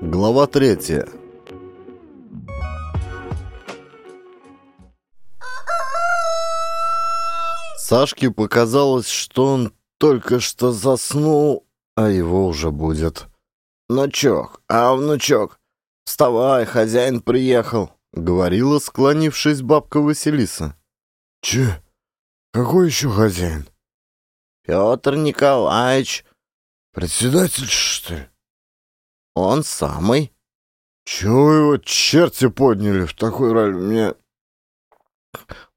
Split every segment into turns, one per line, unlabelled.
Глава третья. Сашке показалось, что он только что заснул, а его уже будет. «Внучок, а внучок, вставай, хозяин приехал», — говорила, склонившись бабка Василиса.
«Че? Какой еще хозяин?»
«Петр Николаевич».
«Председатель, что ли?»
«Он самый».
«Чего его черти подняли в такой роль? Мне...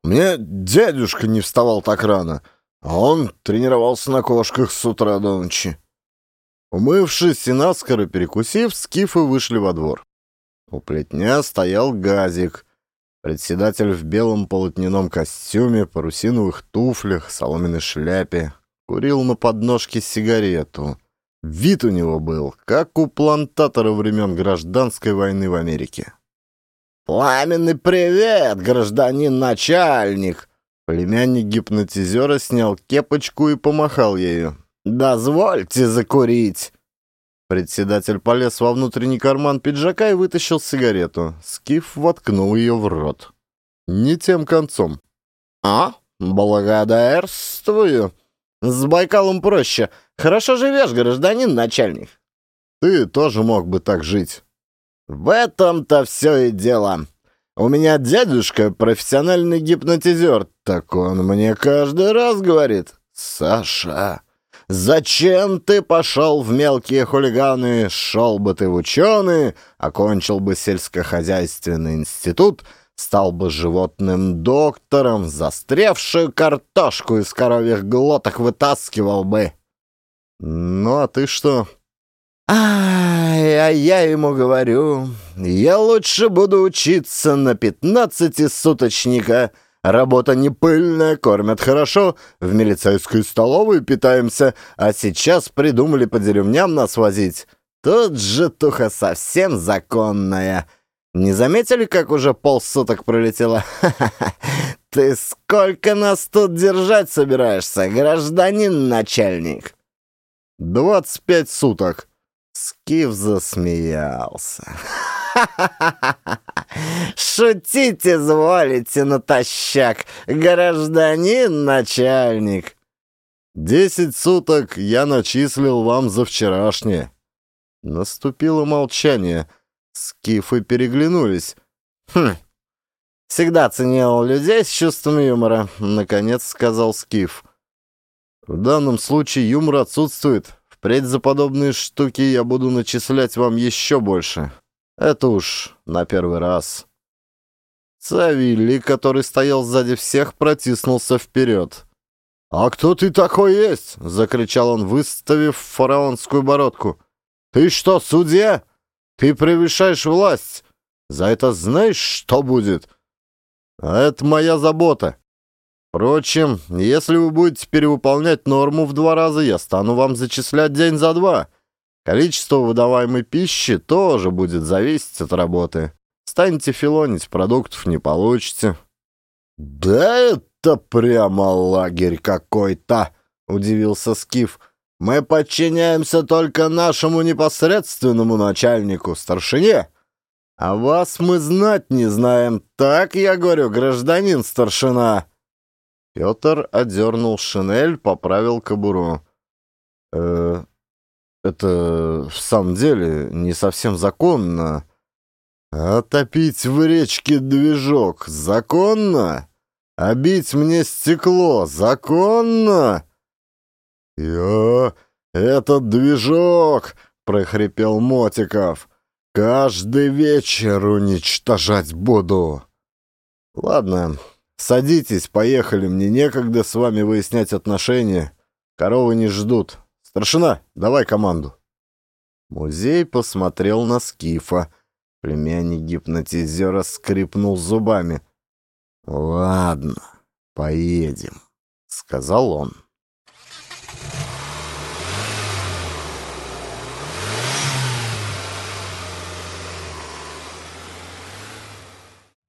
Меня дядюшка не вставал так рано, а он тренировался на кошках с утра до ночи».
Умывшись и наскоро перекусив, скифы вышли во двор. У плетня стоял газик. Председатель в белом полотняном костюме, парусиновых туфлях, соломенной шляпе. Курил на подножке сигарету. Вид у него был, как у плантатора времен гражданской войны в Америке. «Пламенный привет, гражданин начальник!» Племянник гипнотизера снял кепочку и помахал ею. «Дозвольте закурить!» Председатель полез во внутренний карман пиджака и вытащил сигарету. Скиф воткнул ее в рот. Не тем концом. «А, благодарствую. С Байкалом проще. Хорошо живешь, гражданин начальник». «Ты тоже мог бы так жить». «В этом-то все и дело. У меня дядюшка профессиональный гипнотизер. Так он мне каждый раз говорит. Саша...» Зачем ты пошел в мелкие хулиганы? Шел бы ты в ученые, окончил бы сельскохозяйственный институт, стал бы животным доктором, застревшую картошку из коровьих глоток вытаскивал бы. Ну, а ты что? Ай, а я ему говорю, я лучше буду учиться на пятнадцатисуточника, Работа не пыльная, кормят хорошо, в милицейской столовой питаемся, а сейчас придумали по деревням нас возить. Тут же туха совсем законная. Не заметили, как уже полсуток пролетело? Ты сколько нас тут держать собираешься, гражданин начальник? Двадцать пять суток. Скиф засмеялся. Шутить изволите натощак, гражданин начальник. Десять суток я начислил вам за вчерашнее. Наступило молчание. Скифы переглянулись. Хм, всегда ценил людей с чувством юмора, наконец сказал Скиф. В данном случае юмор отсутствует. Впредь за подобные штуки я буду начислять вам еще больше. Это уж на первый раз. Савилли, который стоял сзади всех, протиснулся вперед. «А кто ты такой есть?» — закричал он, выставив фараонскую бородку. «Ты что, судья? Ты превышаешь власть. За это знаешь, что будет? А это моя забота. Впрочем, если вы будете перевыполнять норму в два раза, я стану вам зачислять день за два». Количество выдаваемой пищи тоже будет зависеть от работы. Станете филонить, продуктов не получите». «Да это прямо лагерь какой-то!» — удивился Скиф. «Мы подчиняемся только нашему непосредственному начальнику, старшине. А вас мы знать не знаем, так я говорю, гражданин старшина!» Петр одернул шинель, поправил кобуру. «Э, это в самом деле не совсем законно. Отопить в речке движок законно? А бить мне стекло законно? Я этот движок, прохрипел Мотиков. Каждый вечер уничтожать буду. Ладно, садитесь, поехали, мне некогда с вами выяснять отношения. Коровы не ждут. «Старшина, давай команду!» Музей посмотрел на Скифа. Племянник гипнотизера скрипнул зубами. «Ладно, поедем», — сказал он.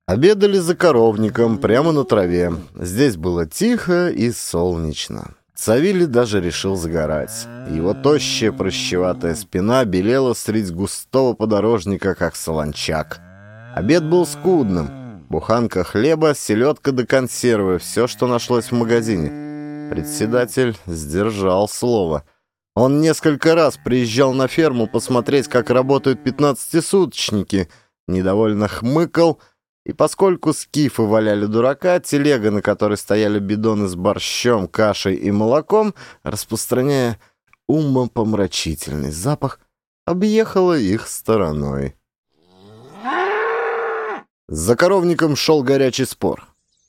Обедали за коровником, прямо на траве. Здесь было тихо и солнечно. Савилий даже решил загорать. Его тощая прощеватая спина белела средь густого подорожника, как солончак. Обед был скудным. Буханка хлеба, селедка до консервы, все, что нашлось в магазине. Председатель сдержал слово. Он несколько раз приезжал на ферму посмотреть, как работают пятнадцатисуточники, недовольно хмыкал — и поскольку скифы валяли дурака, телега, на которой стояли бидоны с борщом, кашей и молоком, распространяя умопомрачительный запах, объехала их стороной. За коровником шел горячий спор.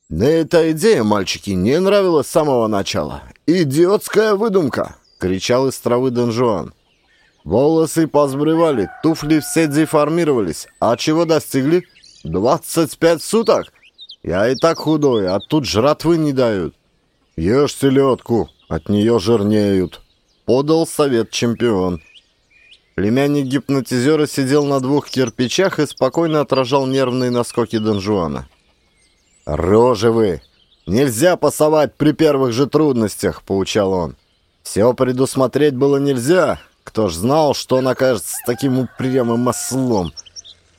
«Да эта идея, мальчики, не нравилась с самого начала. Идиотская выдумка!» — кричал из травы Дон Жуан. Волосы позбрывали, туфли все деформировались. А чего достигли? «Двадцать пять суток? Я и так худой, а тут жратвы не дают». «Ешь селедку, от нее жирнеют», — подал совет чемпион. Племянник гипнотизера сидел на двух кирпичах и спокойно отражал нервные наскоки Донжуана. «Рожи вы! Нельзя пасовать при первых же трудностях!» — поучал он. «Все предусмотреть было нельзя. Кто ж знал, что он окажется таким упрямым ослом?»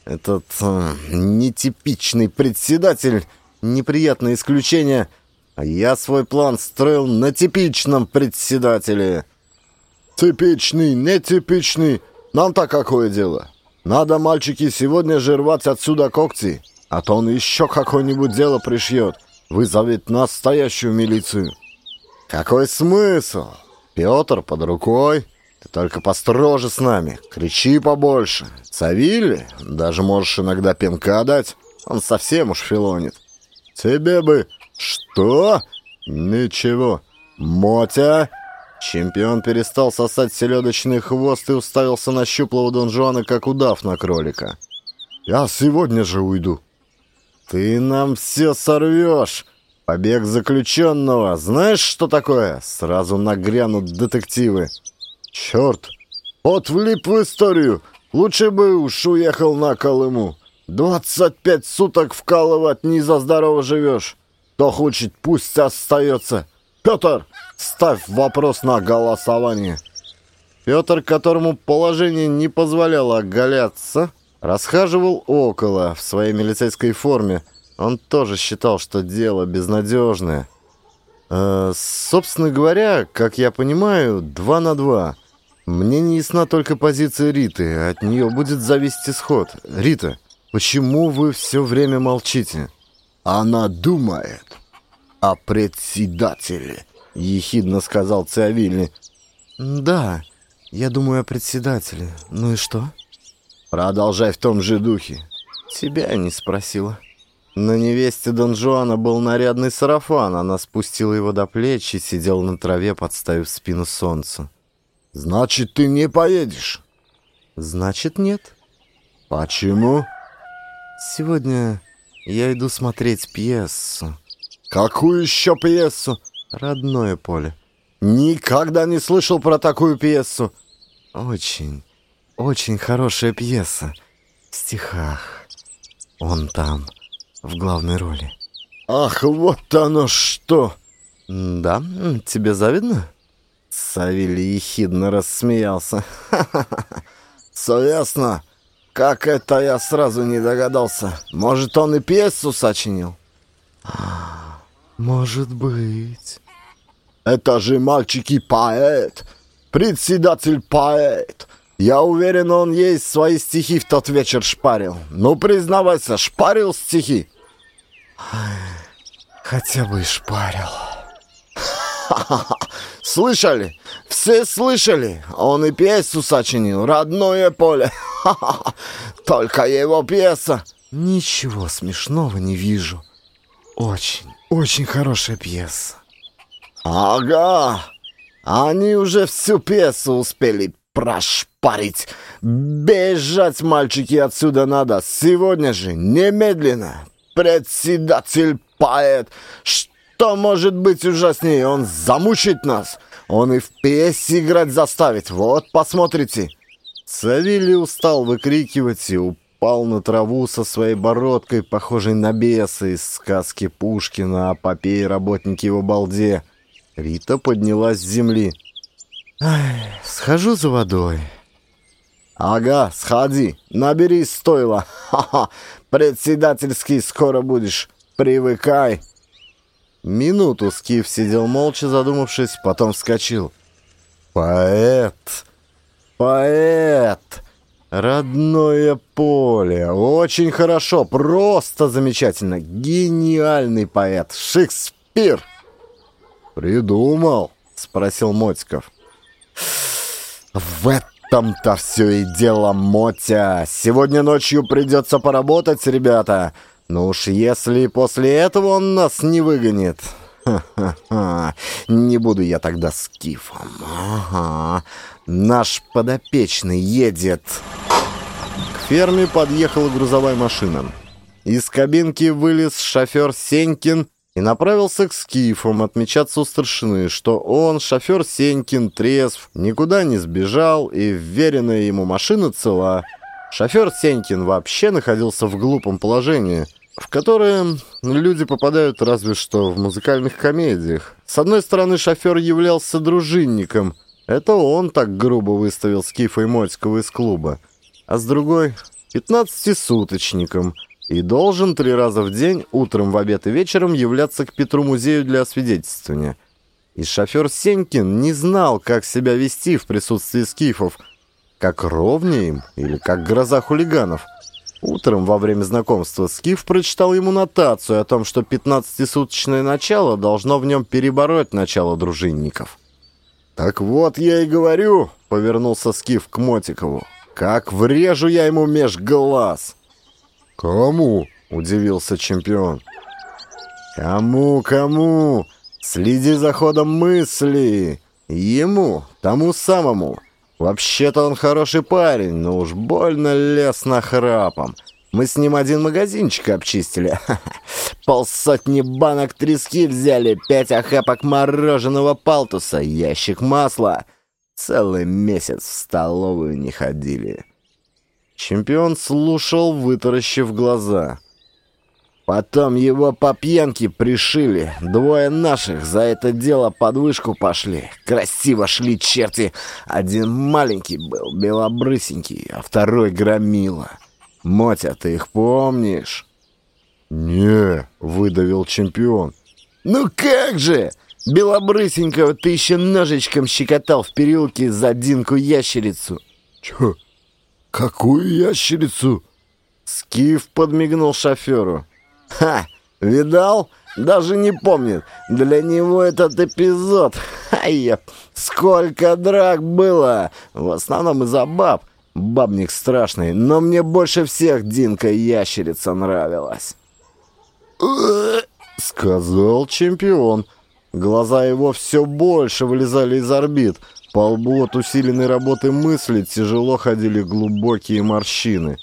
Этот э, нетипичный председатель — неприятное исключение, а я свой план строил на типичном председателе. Типичный, нетипичный, нам-то какое дело? Надо, мальчики, сегодня же рвать отсюда когти, а то он еще какое-нибудь дело пришьет, вызовет настоящую милицию. Какой смысл? Петр под рукой, ты только построже с нами, кричи побольше. Савилли, даже можешь иногда пинка дать, он совсем уж филонит. Тебе бы... Что? Ничего. Мотя... Чемпион перестал сосать селедочный хвост и уставился на щуплого донжуана, как удав на кролика. «Я сегодня же уйду». «Ты нам все сорвешь!» «Побег заключенного! Знаешь, что такое?» Сразу нагрянут детективы. Черт! Вот влип в историю. Лучше бы уж уехал на Колыму. Двадцать пять суток вкалывать не за здорово живешь. Кто хочет, пусть остается. Петр, ставь вопрос на голосование. Петр, которому положение не позволяло оголяться, расхаживал около в своей милицейской форме. Он тоже считал, что дело безнадежное. Э, собственно говоря, как я понимаю, два на два. Мне не ясна только позиция Риты, от нее будет зависеть исход. Рита, почему вы все время молчите? Она думает о председателе, ехидно сказал Циавильни. Да, я думаю о председателе. Ну и что? Продолжай в том же духе. Тебя не спросила. На невесте Дон Жуана был нарядный сарафан. Она спустила его до плеч и сидела на траве, подставив спину солнцу. «Значит, ты не поедешь?» «Значит, нет». «Почему?» «Сегодня я иду смотреть пьесу». «Какую еще пьесу?» «Родное поле». «Никогда не слышал про такую пьесу». «Очень, очень хорошая пьеса. В стихах. Он там, в главной роли». «Ах, вот оно что!» «Да? Тебе завидно?» Савелий ехидно рассмеялся. «Совестно! Как это я сразу не догадался? Может, он и пьесу сочинил?» «Может быть...» «Это же мальчики поэт! Председатель поэт! Я уверен, он ей свои стихи в тот вечер шпарил. Ну, признавайся, шпарил стихи?» «Хотя бы и шпарил...» Слышали? Все слышали? Он и пьесу сочинил, родное поле. Только его пьеса. Ничего смешного не вижу. Очень, очень хорошая пьеса. Ага, они уже всю пьесу успели прошпарить. Бежать, мальчики, отсюда надо. Сегодня же, немедленно. Председатель поэт. Что? Что может быть ужаснее? Он замучит нас. Он и в пьесе играть заставит. Вот, посмотрите. Савелий устал выкрикивать и упал на траву со своей бородкой, похожей на беса из сказки Пушкина о попе и работнике его балде. Рита поднялась с земли. «Ай, схожу за водой». «Ага, сходи, набери стойла. Ха-ха, председательский скоро будешь. Привыкай». Минуту Скиф сидел молча, задумавшись, потом вскочил. «Поэт! Поэт! Родное поле! Очень хорошо, просто замечательно! Гениальный поэт! Шекспир!» «Придумал?» — спросил Мотиков. «В этом-то все и дело, Мотя! Сегодня ночью придется поработать, ребята!» Ну уж если после этого он нас не выгонит... Ха-ха-ха, не буду я тогда скифом. Ага, наш подопечный едет. К ферме подъехала грузовая машина. Из кабинки вылез шофер Сенькин и направился к скифам отмечаться у старшины, что он, шофер Сенькин, трезв, никуда не сбежал и вверенная ему машина цела. Шофер Сенькин вообще находился в глупом положении, в которое люди попадают разве что в музыкальных комедиях. С одной стороны, шофер являлся дружинником. Это он так грубо выставил Скифа и Мотикова из клуба. А с другой — пятнадцатисуточником. И должен три раза в день, утром, в обед и вечером, являться к Петру-музею для освидетельствования. И шофер Сенькин не знал, как себя вести в присутствии скифов — как ровнее им или как гроза хулиганов. Утром во время знакомства Скиф прочитал ему нотацию о том, что 15-суточное начало должно в нем перебороть начало дружинников. «Так вот я и говорю», — повернулся Скиф к Мотикову, — «как врежу я ему меж глаз!» «Кому?» — удивился чемпион. «Кому, кому? Следи за ходом мысли! Ему, тому самому!» Вообще-то он хороший парень, но уж больно лез на храпом. Мы с ним один магазинчик обчистили. Полсотни банок трески взяли, пять охапок мороженого палтуса, ящик масла. Целый месяц в столовую не ходили. Чемпион слушал, вытаращив глаза. Потом его по пьянке пришили. Двое наших за это дело под вышку пошли. Красиво шли черти. Один маленький был, белобрысенький, а второй громила. Мотя, ты их помнишь? «Не», — выдавил чемпион. «Ну как же! Белобрысенького ты еще ножичком щекотал в переулке за Динку ящерицу».
«Чё? Какую ящерицу?»
Скиф подмигнул шоферу. Ха! Видал? Даже не помнит. Для него этот эпизод. Ай, сколько драк было. В основном из-за баб. Бабник страшный, но мне больше всех Динка ящерица нравилась. Сказал чемпион. Глаза его все больше вылезали из орбит. По лбу от усиленной работы мысли тяжело ходили глубокие морщины.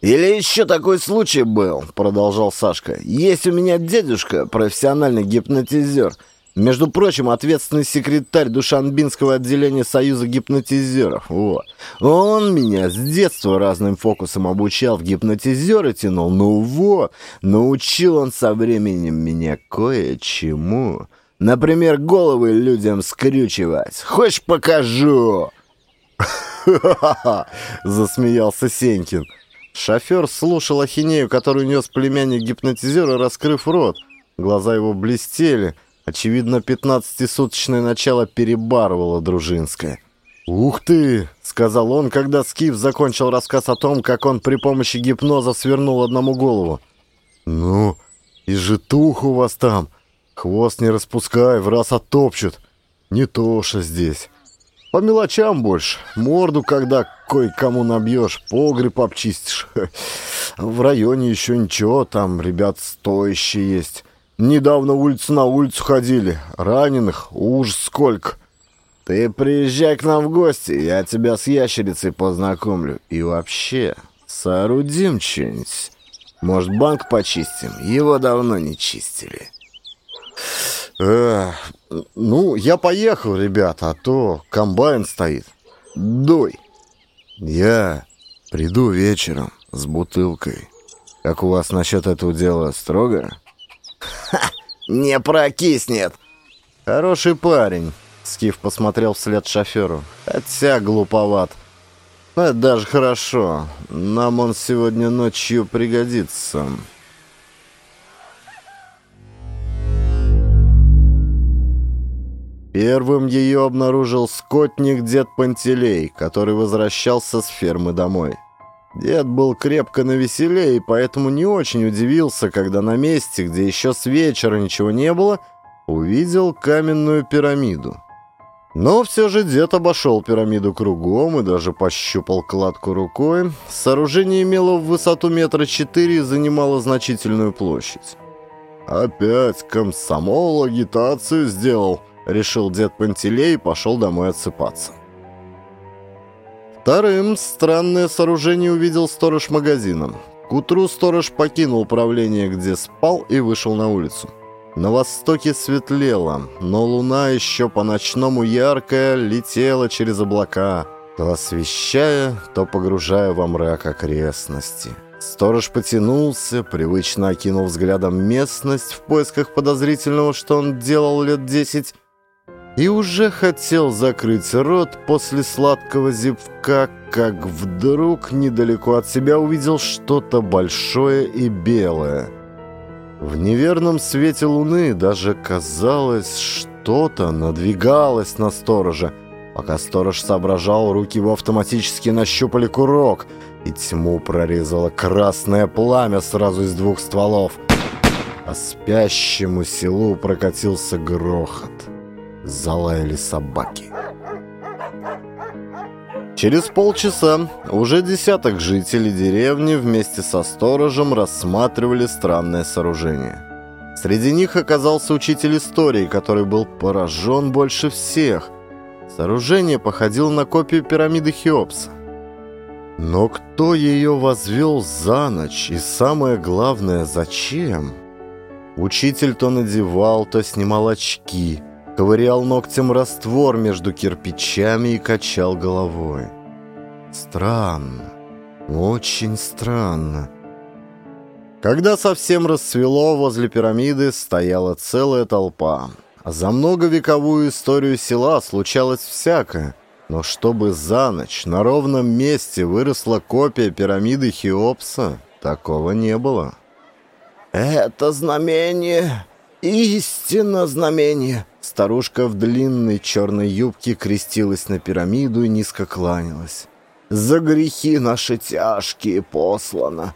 «Или еще такой случай был», — продолжал Сашка. «Есть у меня дедушка, профессиональный гипнотизер. Между прочим, ответственный секретарь Душанбинского отделения Союза гипнотизеров. Вот. Он меня с детства разным фокусом обучал, в гипнотизеры тянул. Ну вот, научил он со временем меня кое-чему. Например, головы людям скрючивать. Хочешь, покажу?» «Ха-ха-ха!» — засмеялся Сенькин. Шофер слушал ахинею, которую нес племянник гипнотизера, раскрыв рот. Глаза его блестели. Очевидно, пятнадцатисуточное начало перебарывало Дружинское. «Ух ты!» — сказал он, когда Скиф закончил рассказ о том, как он при помощи гипноза свернул одному голову. «Ну, и житух у вас там. Хвост не распускай, в раз оттопчут. Не то что здесь. По мелочам больше. Морду, когда кое-кому набьешь, погреб обчистишь. В районе еще ничего, там ребят стоящие есть. Недавно улицу на улицу ходили. Раненых уж сколько. Ты приезжай к нам в гости, я тебя с ящерицей познакомлю. И вообще, соорудим что-нибудь. Может, банк почистим? Его давно не чистили. Ну, я поехал, ребята, а то комбайн стоит. Дой. Я приду вечером.
с бутылкой. Как у вас насчет этого дела строго?
Ха! Не прокиснет!
Хороший парень. Скиф посмотрел вслед шоферу. Хотя глуповат. Но это даже хорошо. Нам он сегодня ночью пригодится. Первым ее обнаружил скотник дед Пантелей, который возвращался с фермы домой. Дед был крепко навеселее и поэтому не очень удивился, когда на месте, где еще с вечера ничего не было, увидел каменную пирамиду. Но все же дед обошел пирамиду кругом и даже пощупал кладку рукой. Сооружение имело в высоту метра четыре и занимало значительную площадь. «Опять комсомол агитацию сделал», — решил дед Пантелей и пошел домой отсыпаться. Вторым странное сооружение увидел сторож магазина. К утру сторож покинул управление, где спал, и вышел на улицу. На востоке светлело, но луна еще по-ночному яркая летела через облака, то освещая, то погружая во мрак окрестности. Сторож потянулся, привычно окинул взглядом местность в поисках подозрительного, что он делал лет десять, и уже хотел закрыть рот после сладкого зевка, как вдруг недалеко от себя увидел что-то большое и белое. В неверном свете луны даже казалось, что-то надвигалось на сторожа. Пока сторож соображал, руки его автоматически нащупали курок, и тьму прорезало красное пламя сразу из двух стволов. А спящему селу прокатился грохот залаяли собаки. Через полчаса уже десяток жителей деревни вместе со сторожем рассматривали странное сооружение. Среди них оказался учитель истории, который был поражен больше всех. Сооружение походило на копию пирамиды Хеопса. Но кто ее возвел за ночь и самое главное, зачем? Учитель то надевал, то снимал очки – ковырял ногтем раствор между кирпичами и качал головой. Странно, очень странно. Когда совсем рассвело, возле пирамиды стояла целая толпа. За многовековую историю села случалось всякое, но чтобы за ночь на ровном месте выросла копия пирамиды Хеопса, такого не было.
«Это знамение, истинно знамение»,
Старушка в длинной черной юбке крестилась на пирамиду и низко кланялась.
«За грехи наши тяжкие послано».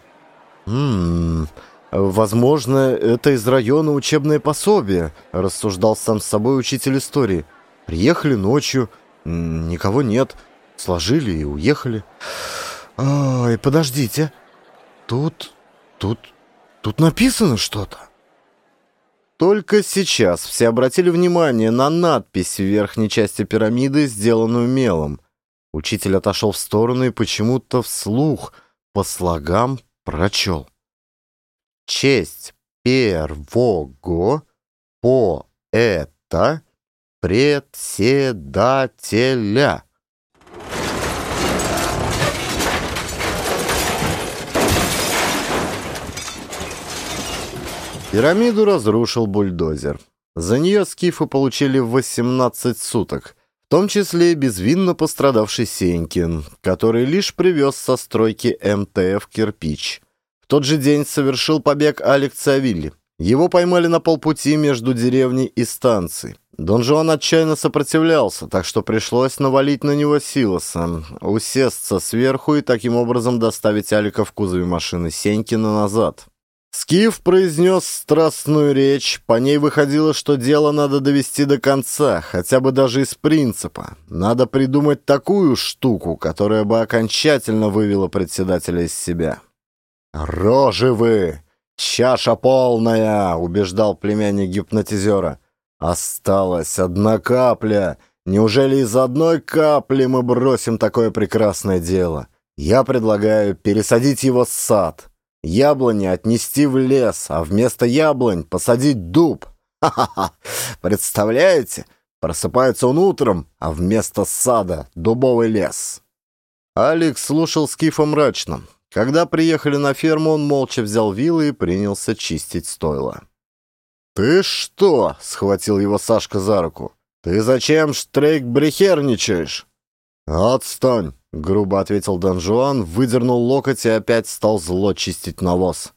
«Ммм, возможно, это из района учебное пособие», — рассуждал сам с собой учитель истории. «Приехали ночью, никого нет, сложили и уехали». «Ой, подождите, тут, тут, тут написано что-то». Только сейчас все обратили внимание на надпись в верхней части пирамиды, сделанную мелом. Учитель отошел в сторону и почему-то вслух по слогам прочел. Честь первого поэта председателя. Пирамиду разрушил бульдозер. За нее скифы получили 18 суток, в том числе и безвинно пострадавший Сенькин, который лишь привез со стройки МТФ кирпич. В тот же день совершил побег Алекс Савилли. Его поймали на полпути между деревней и станцией. Дон Жуан отчаянно сопротивлялся, так что пришлось навалить на него силоса, усесться сверху и таким образом доставить Алика в кузове машины Сенькина назад. Скиф произнес страстную речь, по ней выходило, что дело надо довести до конца, хотя бы даже из принципа. Надо придумать такую штуку, которая бы окончательно вывела председателя из себя. «Рожи вы! Чаша полная!» — убеждал племянник гипнотизера. «Осталась одна капля. Неужели из одной капли мы бросим такое прекрасное дело? Я предлагаю пересадить его в сад». Яблони отнести в лес, а вместо яблонь посадить дуб. Ха-ха-ха! Представляете? Просыпается он утром, а вместо сада дубовый лес. Алекс слушал Скифа мрачно.
Когда приехали на ферму, он молча взял вилы и принялся чистить стойло. «Ты что?» — схватил его Сашка за руку. «Ты зачем штрейк брехерничаешь?» «Отстань!» — грубо ответил Дон Жуан, выдернул локоть и опять стал зло чистить навоз.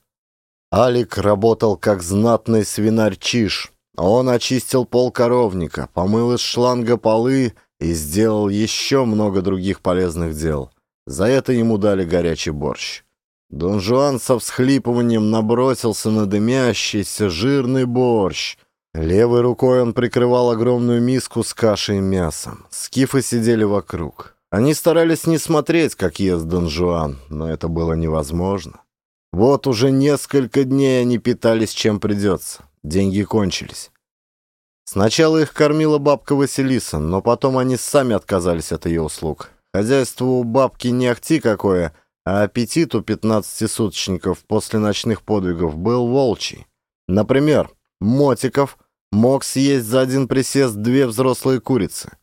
Алик работал как знатный свинарь Чиш. Он очистил пол коровника, помыл из шланга полы и сделал еще много других полезных дел. За это ему дали горячий борщ. Дон Жуан со всхлипыванием набросился на дымящийся жирный борщ. Левой рукой он прикрывал огромную миску с кашей и мясом. Скифы сидели вокруг. Они старались не смотреть, как ест Дон Жуан, но это было невозможно. Вот уже несколько дней они питались чем придется. Деньги кончились. Сначала их кормила бабка Василиса, но потом они сами отказались от ее услуг. Хозяйство у бабки не ахти какое — а аппетит у пятнадцатисуточников после ночных подвигов был волчий. Например, Мотиков мог съесть за один присест две взрослые курицы.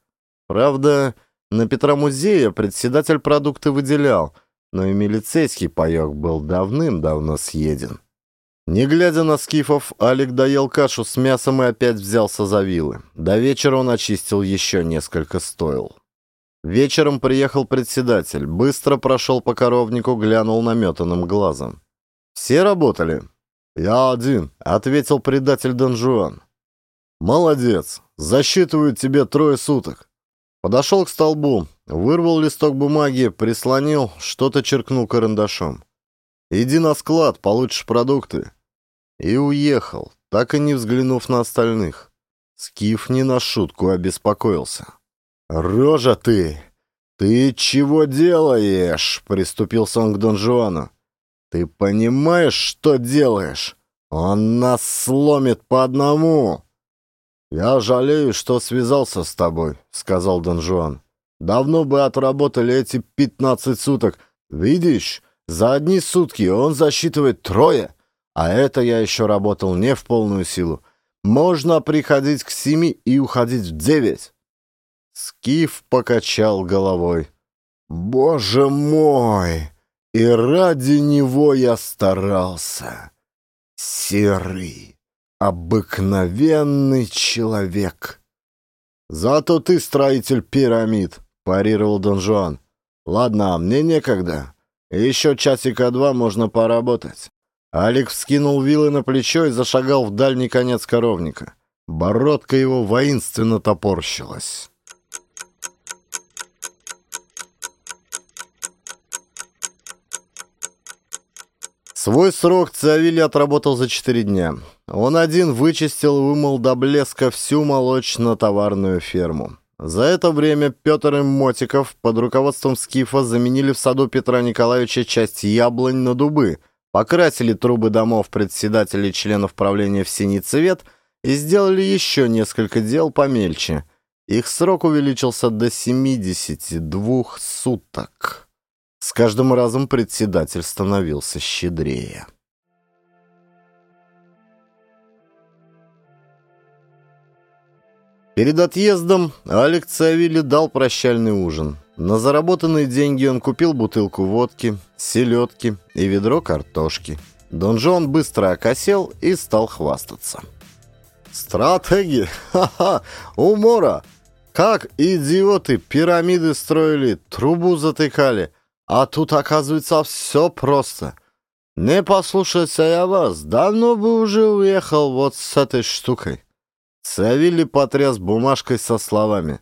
Правда, на Петра Музея председатель продукты выделял, но и милицейский паёк был давным-давно съеден. Не глядя на скифов, Алик доел кашу с мясом и опять взялся за вилы. До вечера он очистил еще несколько стоил. Вечером приехал председатель, быстро прошел по коровнику, глянул наметанным глазом. «Все работали?» «Я один», — ответил предатель Дон Жуан. «Молодец, засчитывают тебе трое суток». Подошел к столбу, вырвал листок бумаги, прислонил, что-то черкнул карандашом. «Иди на склад, получишь продукты». И уехал, так и не взглянув на остальных. Скиф не на шутку обеспокоился. «Рожа ты! Ты чего делаешь?» — приступился он к Дон Жуану. «Ты понимаешь, что делаешь? Он нас сломит по одному!» «Я жалею, что связался с тобой», — сказал Дон Жуан. «Давно бы отработали эти пятнадцать суток. Видишь, за одни сутки он засчитывает трое, а это я еще работал не в полную силу. Можно приходить к семи и уходить в девять. Скиф покачал головой. «Боже мой! И ради него я старался. Серый, обыкновенный человек». «Зато ты строитель пирамид», — парировал Дон Жуан. «Ладно, мне некогда. Еще часика два можно поработать». Алик вскинул вилы на плечо и зашагал в дальний конец коровника. Бородка его воинственно топорщилась. Свой срок Цавили отработал за четыре дня. Он один вычистил и вымыл до блеска всю молочно-товарную ферму. За это время Петр и Мотиков под руководством Скифа заменили в саду Петра Николаевича часть яблонь на дубы, покрасили трубы домов председателей и членов правления в синий цвет и сделали еще несколько дел помельче. Их срок увеличился до 72 суток. С каждым разом председатель становился щедрее. Перед отъездом Алекс Цавили дал прощальный ужин. На заработанные деньги он купил бутылку водки, селедки и ведро картошки. Дон Жон быстро окосел и стал хвастаться. «Стратеги! Ха-ха! Умора! Как идиоты пирамиды строили, трубу затыкали!» А тут, оказывается, все просто. Не послушайся я вас, давно бы уже уехал вот с этой штукой. Савили потряс бумажкой со словами.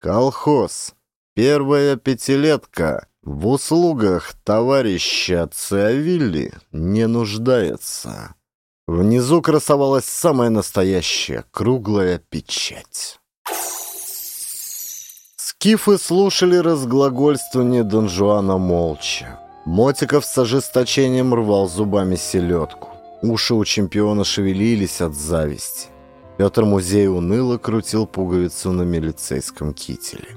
«Колхоз. Первая пятилетка в услугах товарища Циавилли не нуждается». Внизу красовалась самая настоящая круглая печать. Скифы слушали разглагольствование Дон Жуана молча. Мотиков с ожесточением рвал зубами селедку. Уши у чемпиона шевелились от зависти. Петр Музей уныло крутил пуговицу на милицейском кителе.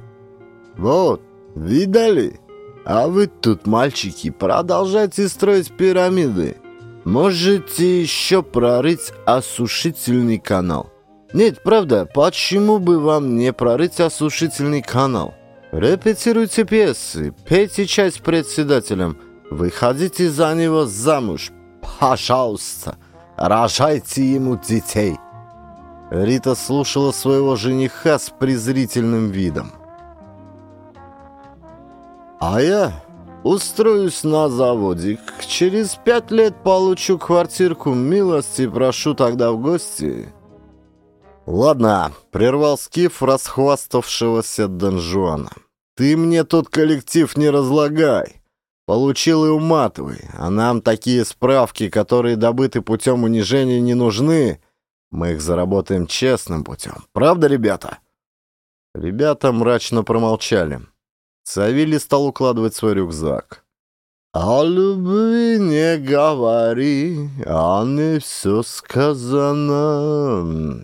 «Вот, видали? А вы тут, мальчики, продолжайте строить пирамиды. Можете еще прорыть осушительный канал. Нет, правда, почему бы вам не прорыть осушительный канал? Репетируйте пьесы, пейте чай с председателем, Выходите за него замуж, пожалуйста, рожайте ему детей». Рита слушала своего жениха с презрительным видом. «А я устроюсь на заводик. Через пять лет получу квартирку. Милости прошу тогда в гости». «Ладно», — прервал Скиф расхваставшегося Донжуана. «Ты мне тот коллектив не разлагай. Получил и уматывай. А нам такие справки, которые добыты путем унижения, не нужны. Мы их заработаем честным путем. Правда, ребята?» Ребята мрачно промолчали. Савелий стал укладывать свой рюкзак. «О любви не говори, а не все сказано»,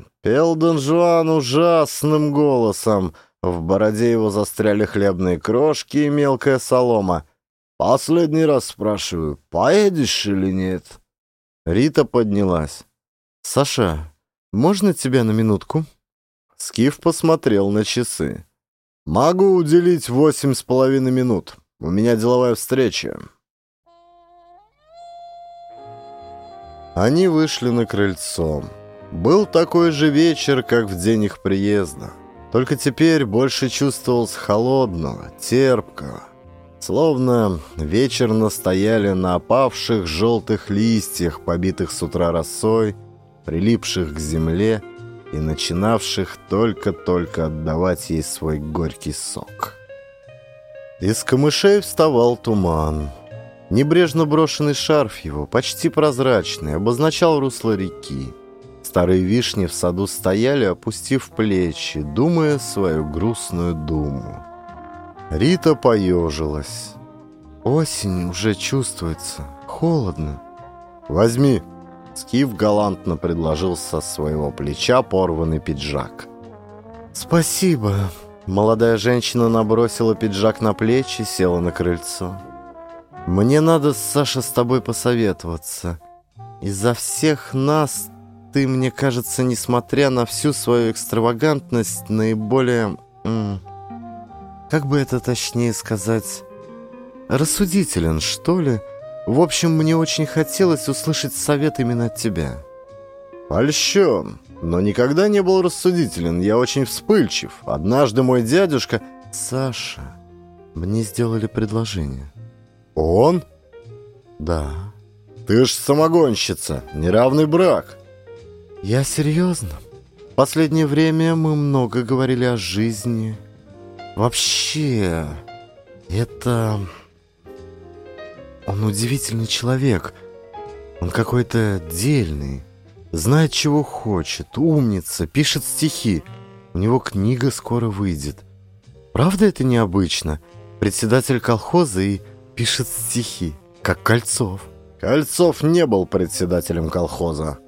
— пел Дон Жуан ужасным голосом. В бороде его застряли хлебные крошки и мелкая солома. «Последний раз спрашиваю, поедешь или нет?» Рита поднялась. «Саша, можно тебя на минутку?» Скиф посмотрел на часы. «Могу уделить восемь с половиной минут. У меня деловая встреча». Они вышли на крыльцо. Был такой же вечер, как в день их приезда. Только теперь больше чувствовался холодного, терпкого. Словно вечер настояли на опавших желтых листьях, побитых с утра росой, прилипших к земле, и начинавших только-только отдавать ей свой горький сок. Из камышей вставал туман. Небрежно брошенный шарф его, почти прозрачный, обозначал русло реки. Старые вишни в саду стояли, опустив плечи, думая свою грустную думу. Рита поежилась. «Осень уже чувствуется. Холодно. Возьми». Скиф галантно предложил со своего плеча порванный пиджак. «Спасибо!» Молодая женщина набросила пиджак на плечи, села на крыльцо. «Мне надо, Саша, с тобой посоветоваться. Из-за всех нас ты, мне кажется, несмотря на всю свою экстравагантность, наиболее... как бы это точнее сказать... рассудителен, что ли?» В общем, мне очень хотелось услышать совет именно от тебя. Польщен, но никогда не был рассудителен. Я очень вспыльчив. Однажды мой дядюшка... Саша, мне сделали предложение. Он? Да. Ты ж самогонщица, неравный брак. Я серьезно. Последнее время мы много говорили о жизни. Вообще, это... Он удивительный человек. Он какой-то дельный. Знает, чего хочет, умница, пишет стихи. У него книга скоро выйдет. Правда это необычно? Председатель колхоза и пишет стихи, как Кольцов. Кольцов не был председателем колхоза.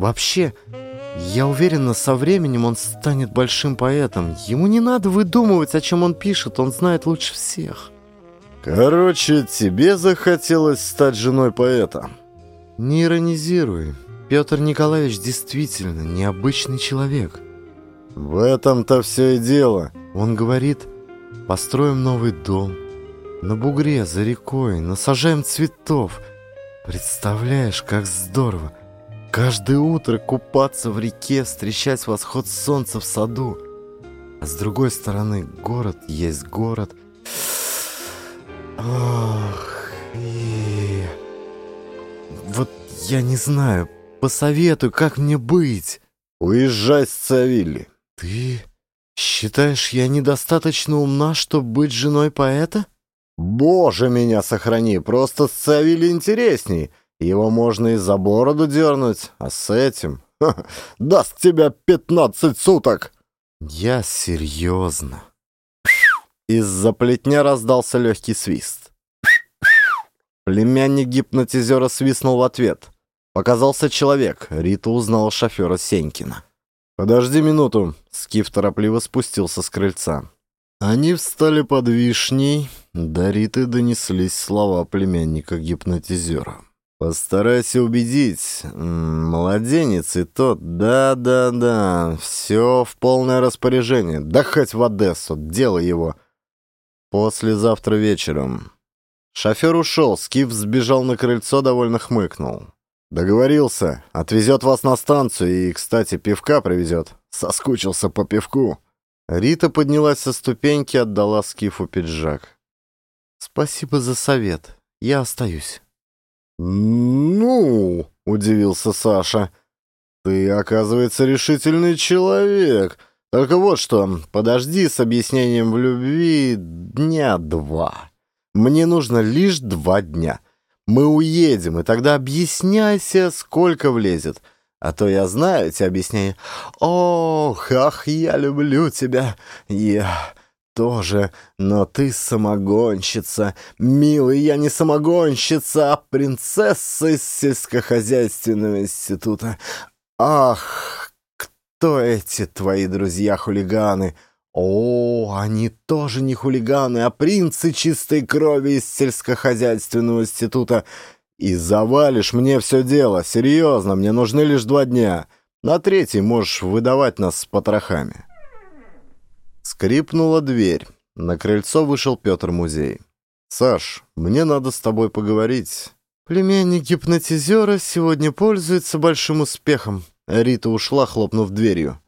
Вообще, я уверена, со временем он станет большим поэтом. Ему не надо выдумывать, о чем он пишет, он знает лучше всех. Короче, тебе захотелось стать женой поэта. Не иронизируй. Петр Николаевич действительно необычный человек. В этом-то все и дело. Он говорит, построим новый дом. На бугре, за рекой, насажаем цветов. Представляешь, как здорово. Каждое утро купаться в реке, встречать восход солнца в саду. А с другой стороны, город есть город — Ох, и... Вот я не знаю, посоветуй, как мне быть. Уезжай с Цавилли. Ты считаешь, я недостаточно умна, чтобы быть женой поэта? Боже, меня сохрани, просто с Цавилли интересней. Его можно и за бороду дернуть, а с этим... Ха, даст тебя пятнадцать суток. Я серьезно. Из-за плетня раздался легкий свист. Племянник гипнотизера свистнул в ответ. Показался человек. Рита узнала шофера Сенькина. «Подожди минуту». Скиф торопливо спустился с крыльца. Они встали под вишней. До Риты донеслись слова племянника гипнотизера. «Постарайся убедить. Младенец и тот. Да-да-да. Все в полное распоряжение. Да хоть в Одессу. Дело его. Послезавтра вечером. Шофер ушел, Скиф сбежал на крыльцо, довольно хмыкнул. «Договорился. Отвезет вас на станцию и, кстати, пивка привезет. Соскучился по пивку». Рита поднялась со ступеньки, отдала Скифу пиджак. «Спасибо за совет. Я остаюсь».
«Ну...» — удивился Саша. «Ты, оказывается, решительный человек. Только вот что, подожди с объяснением в любви дня два. Мне нужно лишь два дня. Мы уедем, и тогда объясняйся, сколько влезет. А то я знаю эти объяснения. Ох, ах, я люблю тебя. Я тоже, но ты самогонщица. Милый, я не самогонщица, а принцесса из сельскохозяйственного института. Ах, кто эти твои друзья-хулиганы? О, они тоже не хулиганы, а принцы чистой крови из сельскохозяйственного института. И завалишь мне все дело. Серьезно, мне нужны лишь два дня. На третий можешь выдавать нас с потрохами.
Скрипнула дверь. На крыльцо вышел Петр Музей. «Саш, мне надо с тобой поговорить».
«Племянник гипнотизера сегодня пользуется большим успехом».
Рита ушла, хлопнув дверью.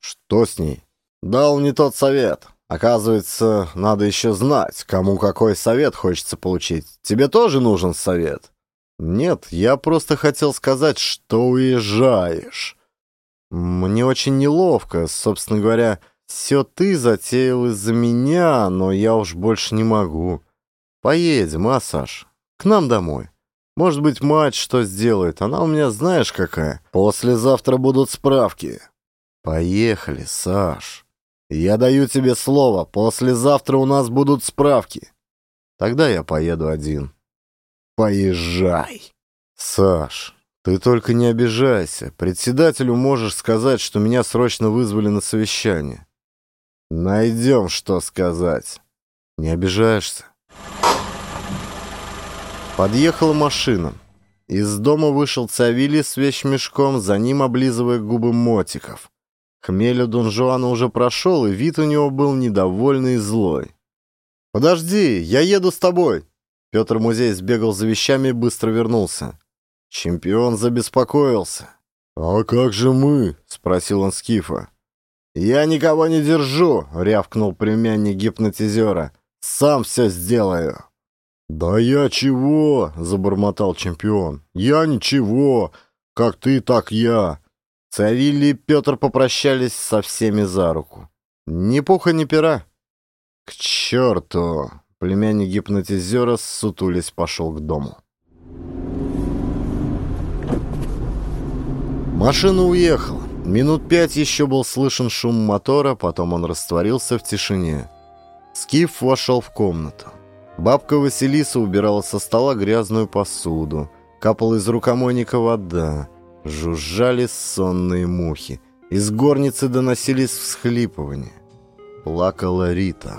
«Что с ней?» «Дал не тот совет. Оказывается, надо еще знать, кому какой совет хочется получить. Тебе тоже нужен совет?» «Нет, я просто хотел сказать, что уезжаешь». «Мне очень неловко, собственно говоря. Все ты затеял из-за меня, но я уж больше не могу. Поедем, а, Саш? К нам домой. Может быть, мать что сделает, она у меня знаешь какая. Послезавтра будут справки». «Поехали, Саш. Я даю тебе слово, послезавтра у нас будут справки. Тогда я поеду один». «Поезжай». «Саш, «Ты только не обижайся. Председателю можешь сказать, что меня срочно вызвали на совещание». «Найдем, что сказать. Не обижаешься?» Подъехала машина. Из дома вышел Цавили с вещмешком, за ним облизывая губы Мотиков. Хмель Дон Жуана уже прошел, и вид у него был недовольный и злой. «Подожди, я еду с тобой!» Петр Музей сбегал за вещами и быстро вернулся. Чемпион забеспокоился. «А как же мы?» — спросил он Скифа. «Я никого не держу!» — рявкнул племянник гипнотизера. «Сам все сделаю!» «Да я чего?» — забормотал чемпион. «Я ничего! Как ты, так я!» Цавилли и Петр попрощались со всеми за руку. «Ни пуха, ни пера!» «К черту!» — племянник гипнотизера сутулись пошел к дому. Машина уехала. Минут пять еще был слышен шум мотора, потом он растворился в тишине. Скиф вошел в комнату. Бабка Василиса убирала со стола грязную посуду. Капала из рукомойника вода. Жужжали сонные мухи. Из горницы доносились всхлипывания. Плакала Рита.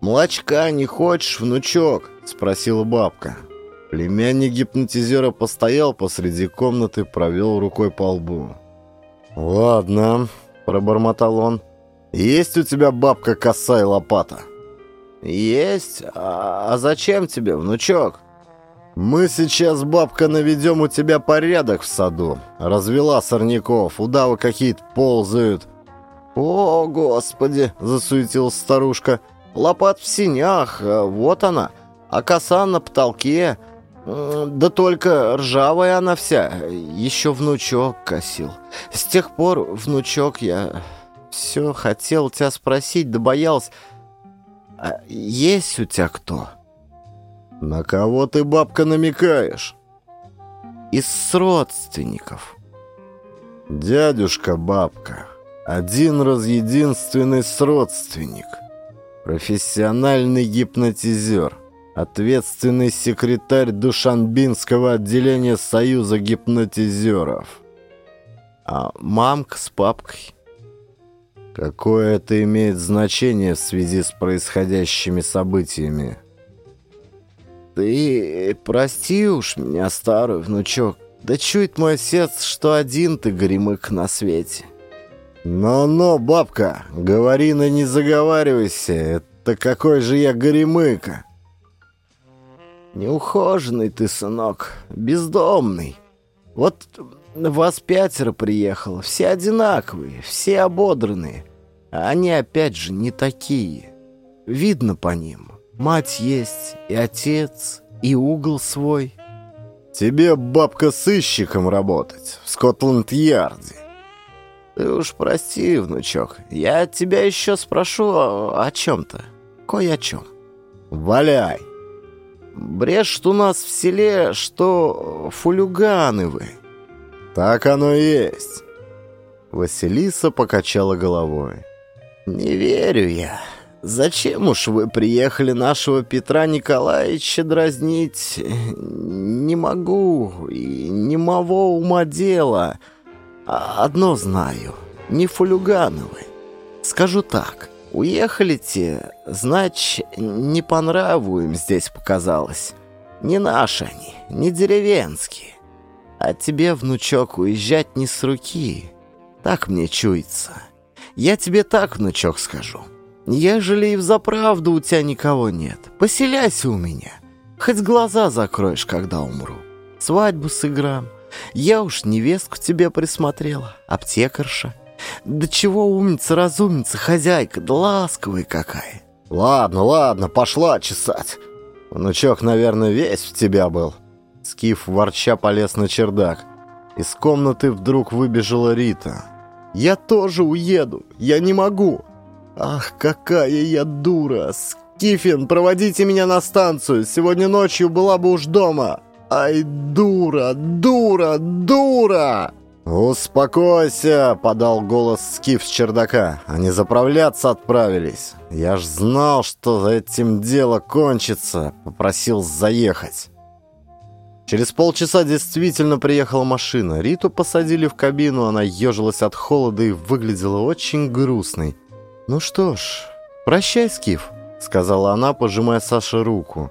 «Млочка не хочешь, внучок?» — спросила бабка. Племянник гипнотизера постоял посреди комнаты, провел рукой по лбу. «Ладно», — пробормотал он. «Есть у тебя бабка коса и лопата?» «Есть? А, а зачем тебе, внучок?» «Мы сейчас, бабка, наведем у тебя порядок в саду. Развела сорняков, удавы какие-то ползают». «О, господи!» — засуетилась старушка. «Лопат в синях, а вот она, а коса на потолке. Да только ржавая она вся. Еще внучок косил. С тех пор, внучок, я все хотел тебя спросить, да боялся. А есть у тебя кто? На кого ты, бабка, намекаешь? Из родственников. Дядюшка, бабка, один раз единственный сродственник. Профессиональный гипнотизер ответственный секретарь Душанбинского отделения Союза гипнотизеров. А мамка с папкой? Какое это имеет значение в связи с происходящими событиями? Ты прости уж меня, старый внучок. Да чует мой отец, что один ты гремык на свете. «Но-но, бабка, говори, но не заговаривайся, Так какой же я горемыка!» «Неухоженный ты, сынок, бездомный. Вот вас пятеро приехало, все одинаковые, все ободранные. А они опять же не такие. Видно по ним. Мать есть, и отец, и угол свой».
«Тебе, бабка, сыщиком работать в Скотланд-Ярде».
«Ты уж прости, внучок, я тебя еще спрошу о, о чем-то, кое о чем».
«Валяй!»
Брешут у нас в селе, что фулюганы вы».
«Так оно и есть».
Василиса покачала головой. «Не верю я. Зачем уж вы приехали нашего Петра Николаевича дразнить? Не могу и не моего ума дело. А одно знаю, не фулюгановы. Скажу так, уехали те, значит, не по нраву им здесь показалось. Не наши они, не деревенские. А тебе, внучок, уезжать не с руки. Так мне чуется. Я тебе так, внучок, скажу. Ежели и взаправду у тебя никого нет, поселяйся у меня. Хоть глаза закроешь, когда умру. Свадьбу сыграем. Я уж невестку тебе присмотрела, аптекарша. Да чего умница-разумница, хозяйка, да ласковая какая.
Ладно, ладно, пошла чесать. Внучок, наверное, весь в тебя был.
Скиф ворча полез на чердак. Из комнаты вдруг выбежала Рита. «Я тоже уеду! Я не могу!» «Ах, какая я дура! Скифин, проводите меня на станцию! Сегодня ночью была бы уж дома!» «Ай, дура, дура, дура!»
«Успокойся!» — подал голос Скиф с чердака. «Они заправляться отправились. Я ж знал, что за этим дело кончится. Попросил заехать».
Через полчаса действительно приехала машина. Риту посадили в кабину, она ежилась от холода и выглядела очень грустной. «Ну что ж, прощай, Скиф», — сказала она, пожимая Саше руку.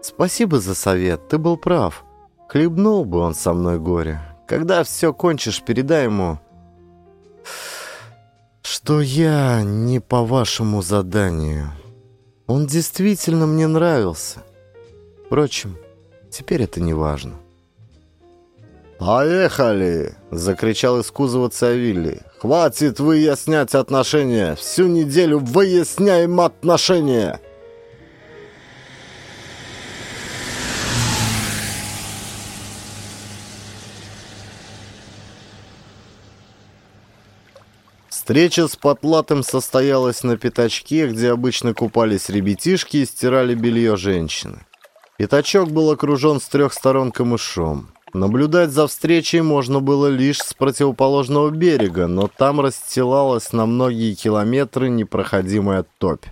«Спасибо за совет, ты был прав. Хлебнул бы он со мной горе. Когда все кончишь, передай ему, что я не по вашему заданию. Он действительно мне нравился. Впрочем, теперь это не важно».
«Поехали!» — закричал из кузова Цавилли. «Хватит выяснять отношения! Всю неделю выясняем отношения!»
Встреча с Потлатым состоялась на пятачке, где обычно купались ребятишки и стирали белье женщины. Пятачок был окружен с трех сторон камышом. Наблюдать за встречей можно было лишь с противоположного берега, но там расстилалась на многие километры непроходимая топь.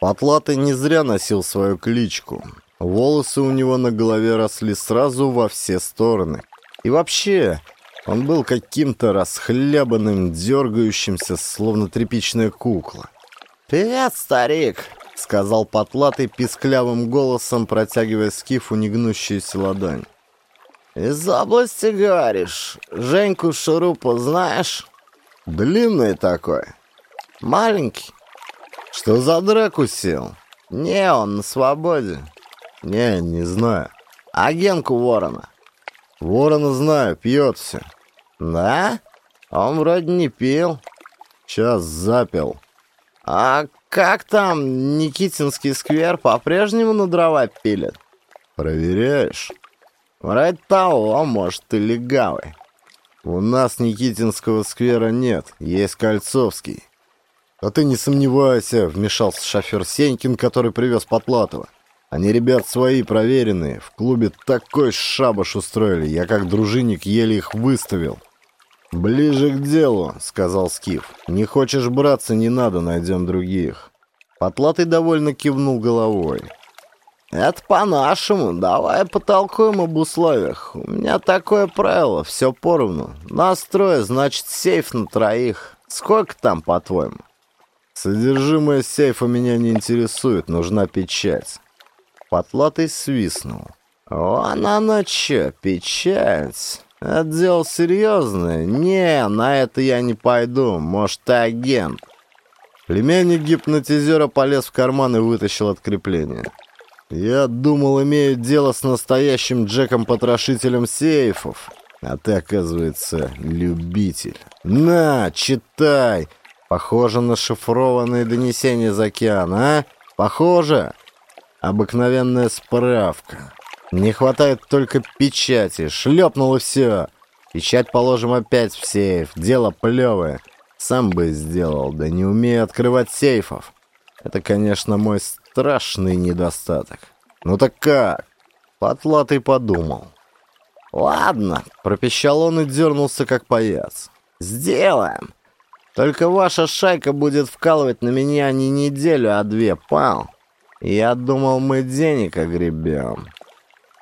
Потлатый не зря носил свою кличку. Волосы у него на голове росли сразу во все стороны. И вообще, он был каким-то расхлябанным, дергающимся, словно тряпичная кукла. «Привет, старик!» — сказал Потлатый писклявым голосом, протягивая скифу негнущуюся ладонь. «Из области, говоришь? Женьку Шурупу знаешь?» «Длинный такой. Маленький. Что за драку сел?» «Не, он на свободе». «Не, не знаю». «А Генку Ворона?» «Ворона знаю, пьет все». «Да? Он вроде не пил». «Сейчас запил». «А как там Никитинский сквер по-прежнему на дрова пилят?» «Проверяешь?» Вроде того, может, и легавый. У нас Никитинского сквера нет, есть Кольцовский. А ты не сомневайся, вмешался шофер Сенькин, который привез Потлатова. Они, ребят, свои, проверенные. В клубе такой шабаш устроили. Я как дружинник еле их выставил. «Ближе к делу», — сказал Скиф. «Не хочешь браться, не надо, найдем других». Потлатый довольно кивнул головой. «Это по-нашему. Давай потолкуем об условиях. У меня такое правило, все поровну. Нас трое, значит, сейф на троих. Сколько там, по-твоему?» «Содержимое сейфа меня не интересует, нужна печать». Потлатый свистнул. «Вон оно че, печать. Это дело серьезное. Не, на это я не пойду. Может, ты агент». Племянник гипнотизера полез в карман и вытащил открепление. «Я думал, имею дело с настоящим Джеком-потрошителем сейфов, а ты, оказывается, любитель. На, читай! Похоже на шифрованные донесения из океана, а? Похоже? Обыкновенная справка. Не хватает только печати. Шлепнул и все. Печать положим опять в сейф. Дело плевое. Сам бы сделал, да не умею открывать сейфов. Это, конечно, мой страшный недостаток. Ну так как? Потлатый подумал. «Ладно», — пропищал он и дернулся, как паяц. «Сделаем. Только ваша шайка будет вкалывать на меня не неделю, а две, пал. Я думал, мы денег огребем».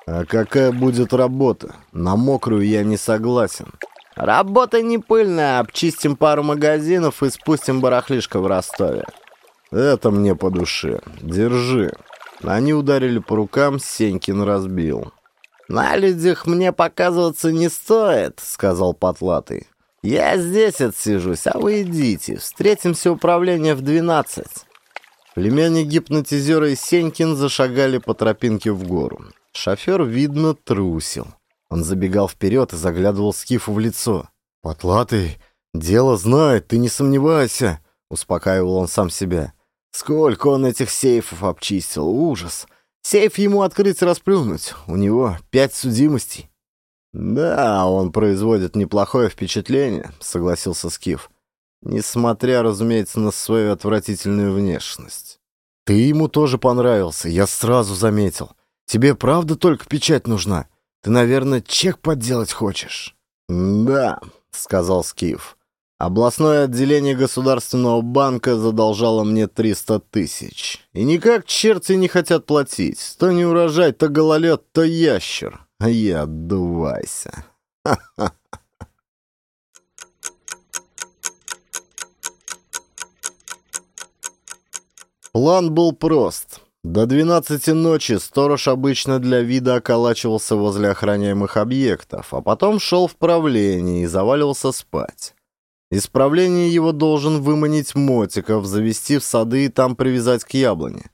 «А какая будет работа? На мокрую я не согласен». «Работа не пыльная, обчистим пару магазинов и спустим барахлишко в Ростове». «Это мне по душе. Держи». Они ударили по рукам, Сенькин разбил. «На людях мне показываться не стоит», — сказал Потлатый. «Я здесь отсижусь, а вы идите. Встретимся управление в двенадцать». Племянник гипнотизера и Сенькин зашагали по тропинке в гору. Шофер, видно, трусил. Он забегал вперед и заглядывал Скифу в лицо. «Потлатый, дело знает, ты не сомневайся», — успокаивал он сам себя. «Сколько он этих сейфов обчистил, ужас! Сейф ему открыть расплюнуть, у него пять судимостей». «Да, он производит неплохое впечатление», — согласился Скиф. «Несмотря, разумеется, на свою отвратительную внешность». «Ты ему тоже понравился, я сразу заметил. Тебе правда только печать нужна? Ты, наверное, чек подделать хочешь?» «Да», — сказал Скиф. «Областное отделение Государственного банка задолжало мне 300 тысяч. И никак черти не хотят платить. То не урожай, то гололед, то ящер. А я отдувайся. Ха-ха-ха». План был прост. До 12 ночи сторож обычно для вида околачивался возле охраняемых объектов, а потом шел в правление и заваливался спать. Из правления его должен выманить мотиков, завести в сады и там привязать к яблоне.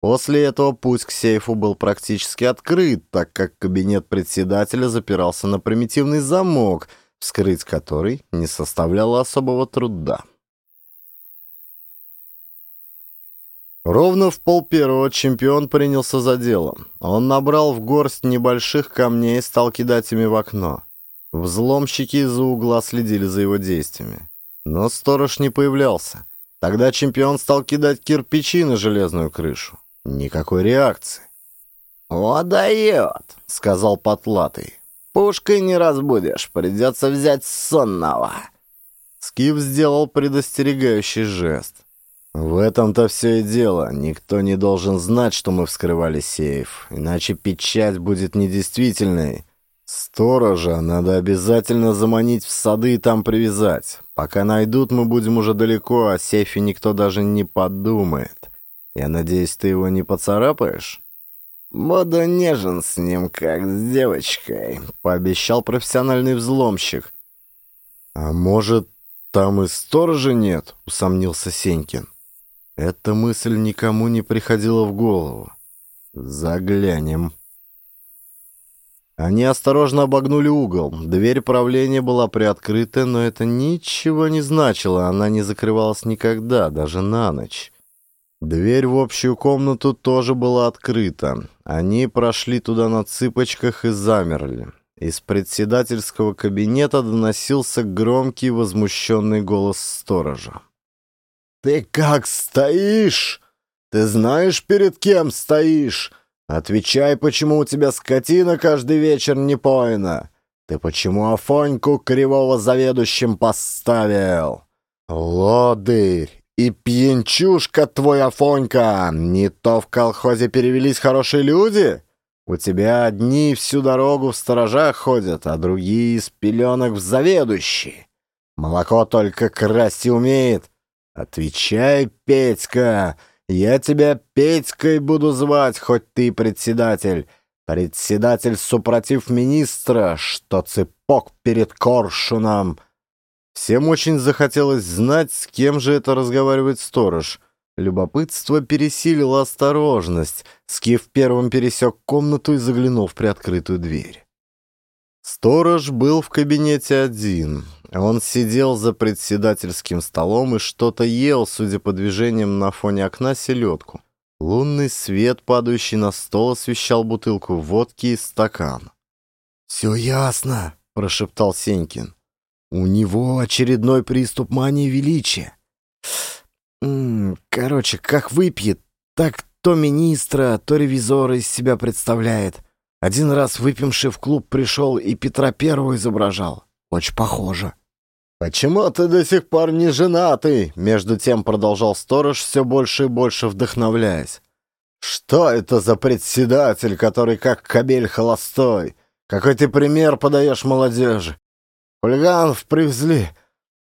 После этого путь к сейфу был практически открыт, так как кабинет председателя запирался на примитивный замок, вскрыть который не составляло особого труда. Ровно в пол первого чемпион принялся за дело. Он набрал в горсть небольших камней и стал кидать ими в окно. Взломщики из-за угла следили за его действиями. Но сторож не появлялся. Тогда чемпион стал кидать кирпичи на железную крышу. Никакой реакции. «О, дает!» — сказал Потлатый. «Пушкой не разбудишь, придется взять сонного». Скиф сделал предостерегающий жест. «В этом-то все и дело. Никто не должен знать, что мы вскрывали сейф, иначе печать будет недействительной. Сторожа надо обязательно заманить в сады и там привязать. Пока найдут, мы будем уже далеко, о сейфе никто даже не подумает. Я надеюсь, ты его не поцарапаешь?» «Буду нежен с ним, как с девочкой», — пообещал профессиональный взломщик. «А может, там и сторожа нет?» — усомнился Сенькин. Эта мысль никому не приходила в голову. Заглянем. Они осторожно обогнули угол. Дверь правления была приоткрыта, но это ничего не значило. Она не закрывалась никогда, даже на ночь. Дверь в общую комнату тоже была открыта. Они прошли туда на цыпочках и замерли. Из председательского кабинета доносился громкий возмущенный голос сторожа. «Ты как стоишь? Ты знаешь, перед кем стоишь? Отвечай, почему у тебя скотина каждый вечер не поина? Ты почему Афоньку кривого заведующим поставил? Лодырь и пьянчушка твой Афонька! Не то в колхозе перевелись хорошие люди?» У тебя одни всю дорогу в сторожах ходят, а другие из пеленок в заведующие. Молоко только красть умеет, «Отвечай, Петька! Я тебя Петькой буду звать, хоть ты председатель. Председатель супротив министра, что цепок перед коршуном!» Всем очень захотелось знать, с кем же это разговаривает сторож. Любопытство пересилило осторожность. Скиф первым пересек комнату и заглянул в приоткрытую дверь. Сторож был в кабинете один. Он сидел за председательским столом и что-то ел, судя по движениям на фоне окна, селедку. Лунный свет, падающий на стол, освещал бутылку водки и стакан.
«Все ясно», — прошептал Сенькин. «У него очередной приступ мании величия. Короче, как выпьет, так то министра, то ревизора из себя представляет. Один раз выпивший в клуб пришел и Петра Первого изображал. Очень похоже».
«Почему ты до сих пор не женатый?» Между тем продолжал сторож, все больше и больше вдохновляясь. «Что это за председатель, который как кобель холостой? Какой ты пример подаешь молодежи? Хулиганов привезли,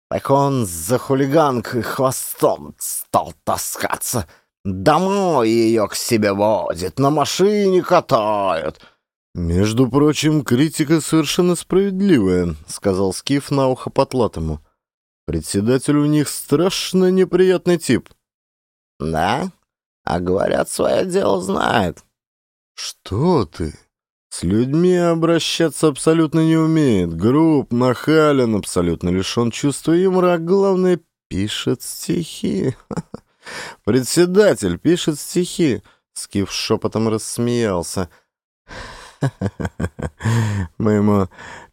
так он за хулиганкой хвостом стал таскаться. Домой ее к себе водит, на машине катают».
«Между прочим, критика совершенно справедливая», — сказал Скиф на ухо Потлатому. «Председатель у них страшно неприятный тип».
«Да? А говорят, свое дело знает».
«Что ты? С людьми обращаться абсолютно не умеет. Груб, нахален, абсолютно лишен чувства юмора, а главное, пишет стихи. Председатель пишет стихи». Скиф шепотом рассмеялся. Мы ему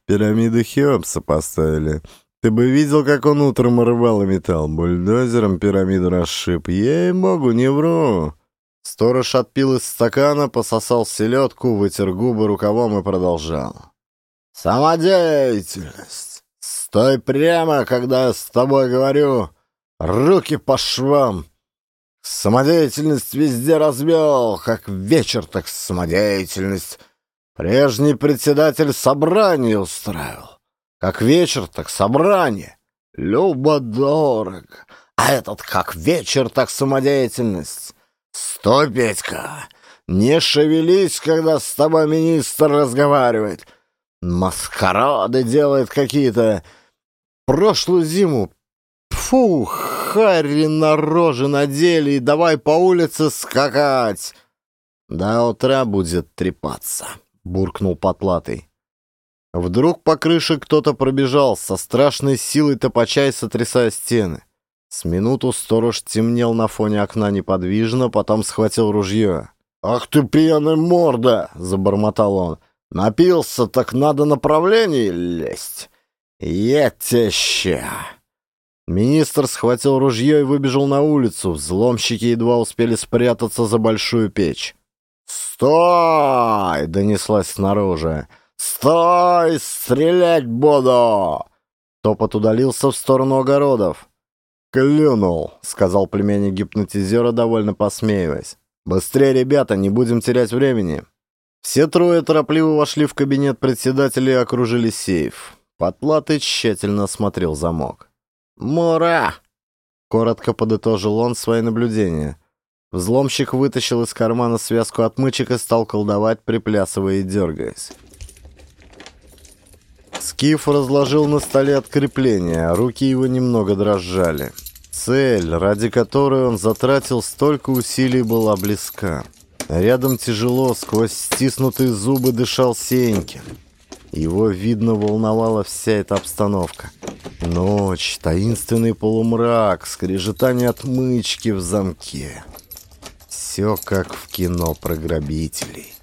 пирамиду Хеопса поставили. Ты бы видел, как он утром рвал и металл. Бульдозером пирамиду расшиб. Ей-богу, не вру.
Сторож отпил из стакана, пососал селедку, вытер губы рукавом и продолжал. «Самодеятельность! Стой прямо, когда я с тобой говорю! Руки по швам! Самодеятельность везде разбил, как вечер, так самодеятельность!» Прежний председатель собрание устраивал. Как вечер, так собрание. Любо-дорого. А этот как вечер, так самодеятельность. Стой, Петька, не шевелись, когда с тобой министр разговаривает. Маскарады делает какие-то. Прошлую зиму, фу, хари на роже надели и давай по улице скакать. До утра будет трепаться буркнул потлатый. Вдруг по крыше кто-то пробежал, со страшной силой топача и сотрясая стены. С минуту сторож темнел на фоне окна неподвижно, потом схватил ружье. «Ах ты пьяная морда!» — забормотал он. «Напился, так надо направление лезть! Я ща!» Министр схватил ружье и выбежал на улицу. Взломщики едва успели спрятаться за большую печь. «Стой!» — донеслась снаружи. «Стой! Стрелять буду!» Топот удалился в сторону огородов. «Клюнул», — сказал племянник гипнотизера, довольно посмеиваясь. «Быстрее, ребята, не будем терять времени». Все трое торопливо вошли в кабинет председателя и окружили сейф. Потлатый тщательно осмотрел замок. «Мура!» — коротко подытожил он свои наблюдения. Взломщик вытащил из кармана связку отмычек и стал колдовать, приплясывая и дергаясь. Скиф разложил на столе открепление, а руки его немного дрожали. Цель, ради которой он затратил столько усилий, была близка. Рядом тяжело, сквозь стиснутые зубы дышал Сенькин. Его, видно, волновала вся эта обстановка. Ночь, таинственный полумрак, скрежетание отмычки в замке. Все как в кино про грабителей.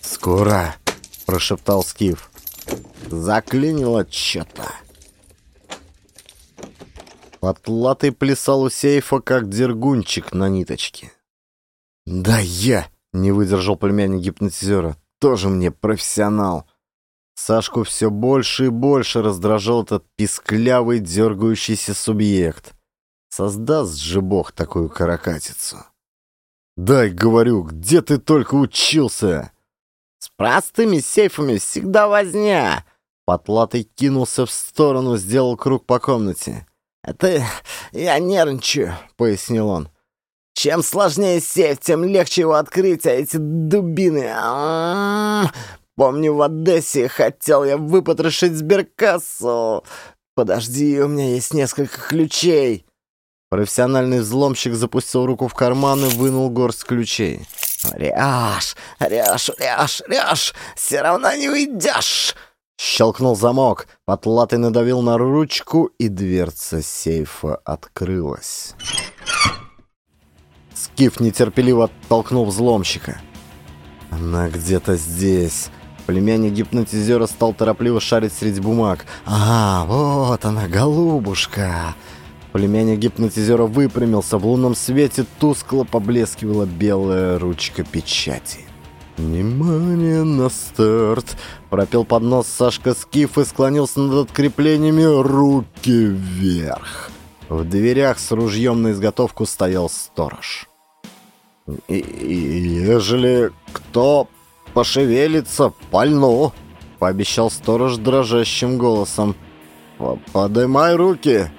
«Скоро!» — прошептал Скиф. «Заклинило что-то!» Потлатый плясал у сейфа, как дергунчик на ниточке. «Да я!» — не выдержал племянник гипнотизера. «Тоже мне профессионал!» Сашку все больше и больше раздражал этот писклявый, дергающийся субъект. Создаст же бог такую каракатицу. «Дай, говорю, где ты только учился?» «С простыми сейфами всегда возня!» Потлатый кинулся в сторону, сделал круг по комнате. «Это я нервничаю», — пояснил он. «Чем сложнее сейф, тем легче его открыть, а эти дубины... Помню, в Одессе хотел я выпотрошить сберкассу. подожди, у меня есть несколько ключей». Профессиональный взломщик запустил руку в карман и вынул горсть ключей. «Ряш, ряш, ряш, ряш, все равно не уйдешь!» Щелкнул замок, потлатый надавил на ручку, и дверца сейфа открылась. Скиф нетерпеливо оттолкнул взломщика. «Она где-то здесь». Племянник гипнотизера стал торопливо шарить среди бумаг. «А, вот она, голубушка!» Племянник гипнотизера выпрямился. В лунном свете тускло поблескивала белая ручка печати. «Внимание на старт!» — пропел под нос Сашка Скиф и склонился над креплениями руки вверх. В дверях с ружьем на изготовку стоял сторож. И ежели кто пошевелится, пальну, пообещал сторож дрожащим голосом. Подымай руки.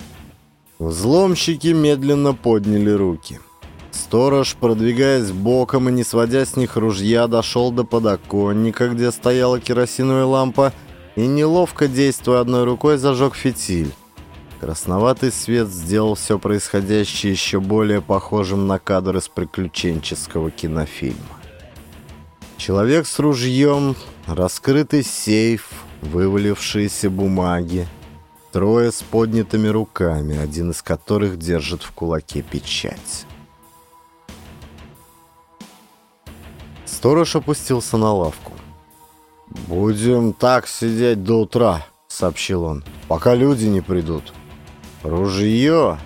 Взломщики медленно подняли руки. Сторож, продвигаясь боком и не сводя с них ружья, дошел до подоконника, где стояла керосиновая лампа, и, неловко действуя одной рукой, зажег фитиль. Красноватый свет сделал все происходящее еще более похожим на кадр из приключенческого кинофильма. Человек с ружьем, раскрытый сейф, вывалившиеся бумаги, трое с поднятыми руками, один из которых держит в кулаке печать. Сторож опустился на лавку. «Будем так сидеть до утра», — сообщил он, — «пока люди не придут». Ружье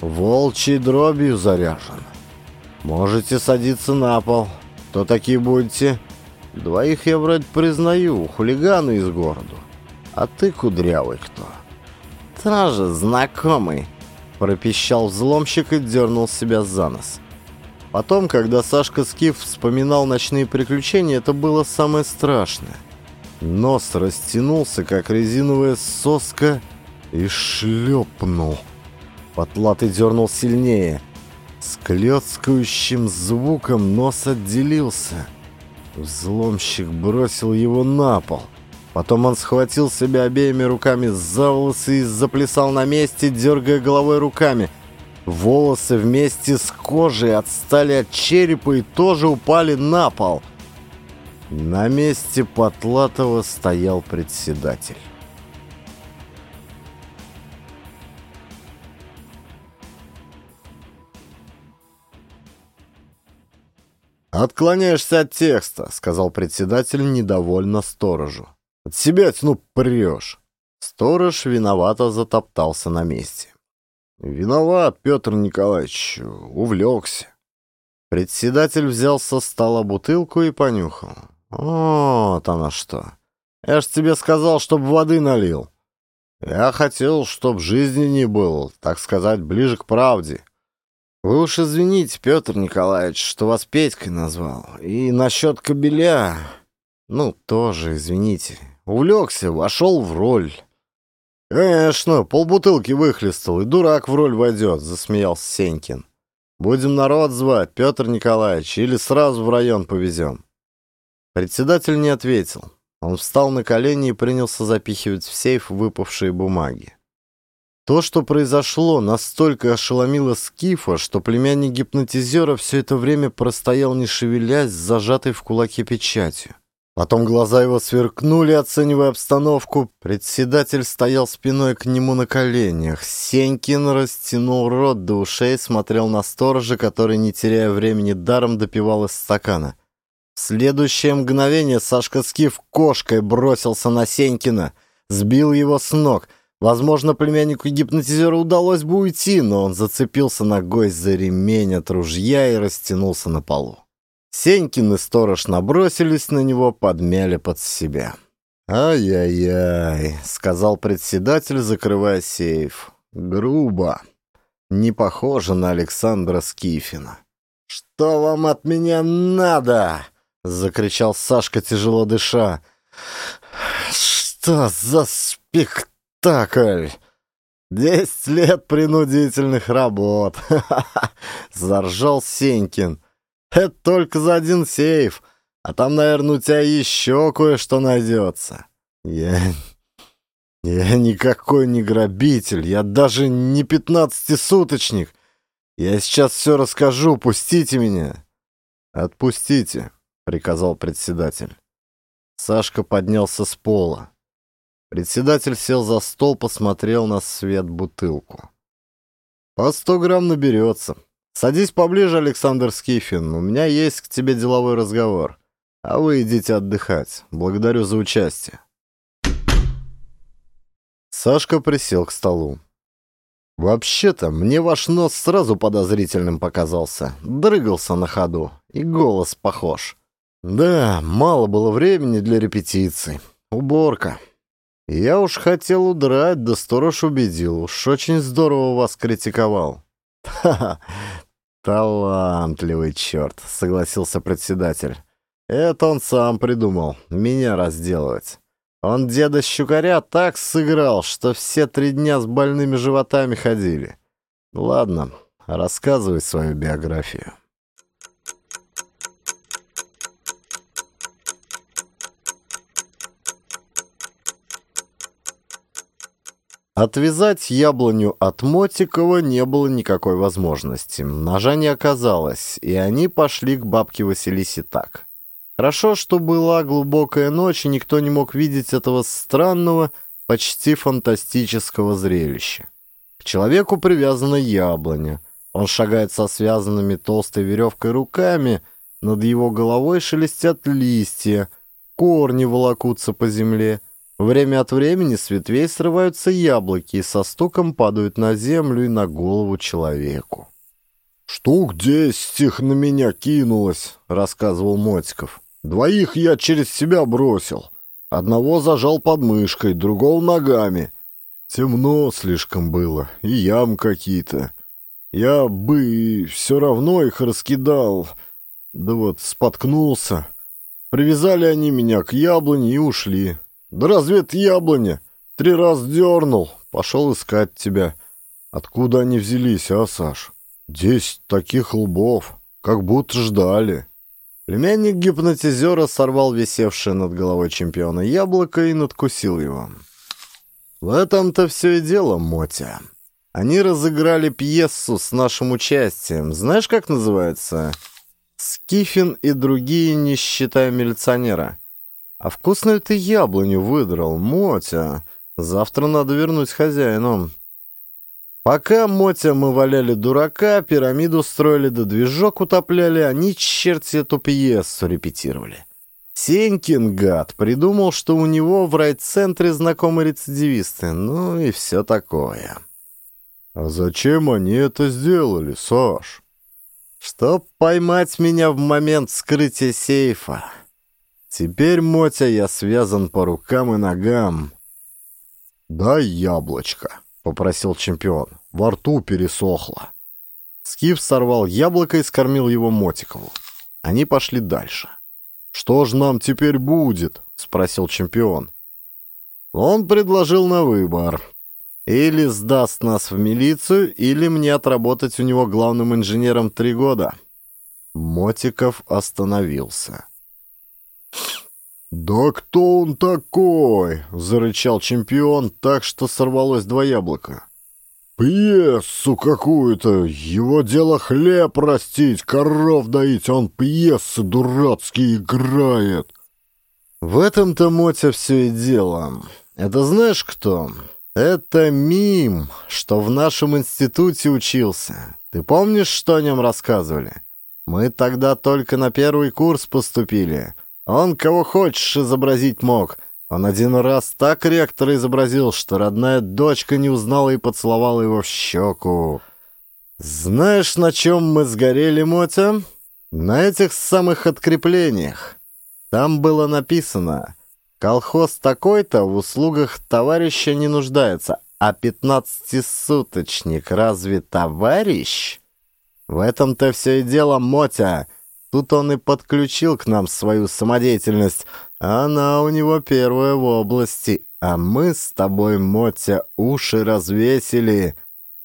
волчьей дробью заряжено. Можете садиться на пол. Кто такие будете? Двоих я вроде признаю, хулиганы из города. А ты, кудрявый, кто? Тоже знакомый, пропищал взломщик и дернул себя за нос. Потом, когда Сашка Скиф вспоминал ночные приключения, это было самое страшное. Нос растянулся, как резиновая соска, и шлепнул. Потлатый дернул сильнее. С клёцкающим звуком нос отделился. Взломщик бросил его на пол. Потом он схватил себя обеими руками за волосы и заплясал на месте, дергая головой руками. Волосы вместе с кожей отстали от черепа и тоже упали на пол. На месте Потлатова стоял председатель. «Отклоняешься от текста», — сказал председатель недовольно сторожу. «От себя тьну прешь». Сторож виновато затоптался на месте. «Виноват, Петр Николаевич, увлекся». Председатель взял со стола бутылку и понюхал. «Вот она что! Я ж тебе сказал, чтоб воды налил. Я хотел, чтоб жизни не было, так сказать, ближе к правде. Вы уж извините, Петр Николаевич, что вас Петькой назвал. И насчет кобеля... Ну, тоже извините. Увлекся, вошел в роль. Конечно, полбутылки выхлестал, и дурак в роль войдет, засмеялся Сенькин. Будем народ звать, Петр Николаевич, или сразу в район повезем. Председатель не ответил. Он встал на колени и принялся запихивать в сейф выпавшие бумаги. То, что произошло, настолько ошеломило Скифа, что племянник гипнотизера все это время простоял, не шевелясь, зажатой в кулаке печатью. Потом глаза его сверкнули, оценивая обстановку. Председатель стоял спиной к нему на коленях. Сенькин растянул рот до ушей, смотрел на сторожа, который, не теряя времени, даром допивал из стакана. В следующее мгновение Сашка Скиф кошкой бросился на Сенькина, сбил его с ног — Возможно, племяннику гипнотизера удалось бы уйти, но он зацепился ногой за ремень от ружья и растянулся на полу. Сенькин и сторож набросились на него, подмяли под себя. «Ай-яй-яй», — сказал председатель, закрывая сейф. «Грубо. Не похоже на Александра Скифина». «Что вам от меня надо?» — закричал Сашка, тяжело дыша. «Что за спектакль?» Десять лет принудительных работ. Заржал Сенькин. Это только за один сейф. А там, наверное, у тебя еще кое-что найдется. Я Я никакой не грабитель, я даже не пятнадцатисуточник. Я сейчас все расскажу, пустите меня. Отпустите, приказал председатель. Сашка поднялся с пола. Председатель сел за стол, посмотрел на свет бутылку. По сто грамм наберется. Садись поближе, Александр Скифин. У меня есть к тебе деловой разговор. А вы идите отдыхать. Благодарю за участие. Сашка присел к столу. «Вообще-то, мне ваш нос сразу подозрительным показался. Дрыгался на ходу. И голос похож. Да, мало было времени для репетиций. Уборка. Я уж хотел удрать, да сторож убедил. Уж очень здорово вас критиковал». «Ха-ха, талантливый черт», — согласился председатель. «Это он сам придумал, меня разделывать». Он деда Щукаря так сыграл, что все три дня с больными животами ходили. Ладно, рассказывай свою биографию. Отвязать яблоню от Мотикова не было никакой возможности. Ножа не оказалось, и они пошли к бабке Василисе так. Хорошо, что была глубокая ночь, и никто не мог видеть этого странного, почти фантастического зрелища. К человеку привязана яблоня. Он шагает со связанными толстой веревкой руками, над его головой шелестят листья, корни волокутся по земле. Время от времени с ветвей срываются яблоки и со стуком падают на землю и на голову человеку.
«Штук десять их на меня кинулось», — рассказывал Мотиков. Двоих я через себя бросил. Одного зажал под мышкой, другого ногами. Темно слишком было, и ям какие-то. Я бы все равно их раскидал. Да вот споткнулся. Привязали они меня к яблоне и ушли. Да разве это яблоня? Три раз дернул, пошел искать тебя. Откуда они взялись, а, Саш? Десять таких лбов, как будто ждали.
Племянник гипнотизера сорвал висевшее над головой чемпиона яблоко и надкусил его. В этом-то все и дело, Мотя. Они разыграли пьесу с нашим участием. Знаешь, как называется? «Скифин и другие, не считая милиционера». А вкусную ты яблоню выдрал, Мотя. Завтра надо вернуть хозяину. Пока, Мотя, мы валяли дурака, пирамиду строили да движок утопляли, они черти эту пьесу репетировали. Сенькин, гад, придумал, что у него в райцентре знакомые рецидивисты, ну и все такое.
А зачем они это сделали, Саш?
Чтоб поймать меня в момент вскрытия сейфа. Теперь, Мотя, я связан по рукам и ногам.
Дай яблочко попросил чемпион. Во рту пересохло.
Скиф сорвал яблоко и скормил его Мотикову. Они пошли дальше.
«Что ж нам теперь будет?» — спросил чемпион.
Он предложил на выбор. Или сдаст нас в милицию, или мне отработать у него главным инженером три года. Мотиков остановился.
«Да кто он такой?» — зарычал чемпион так, что сорвалось два яблока. «Пьесу какую-то! Его дело хлеб растить, коров доить, он пьесы дурацкие играет!»
«В этом-то, Мотя, все и дело. Это знаешь кто? Это Мим, что в нашем институте учился. Ты помнишь, что о нем рассказывали? Мы тогда только на первый курс поступили». Он кого хочешь изобразить мог. Он один раз так ректора изобразил, что родная дочка не узнала и поцеловала его в щеку. Знаешь, на чем мы сгорели, Мотя? На этих самых откреплениях. Там было написано «Колхоз такой-то в услугах товарища не нуждается, а пятнадцатисуточник разве товарищ?» В этом-то все и дело, Мотя. Тут он и подключил к нам свою самодеятельность. Она у него первая в области, а мы с тобой, Мотя, уши развесили.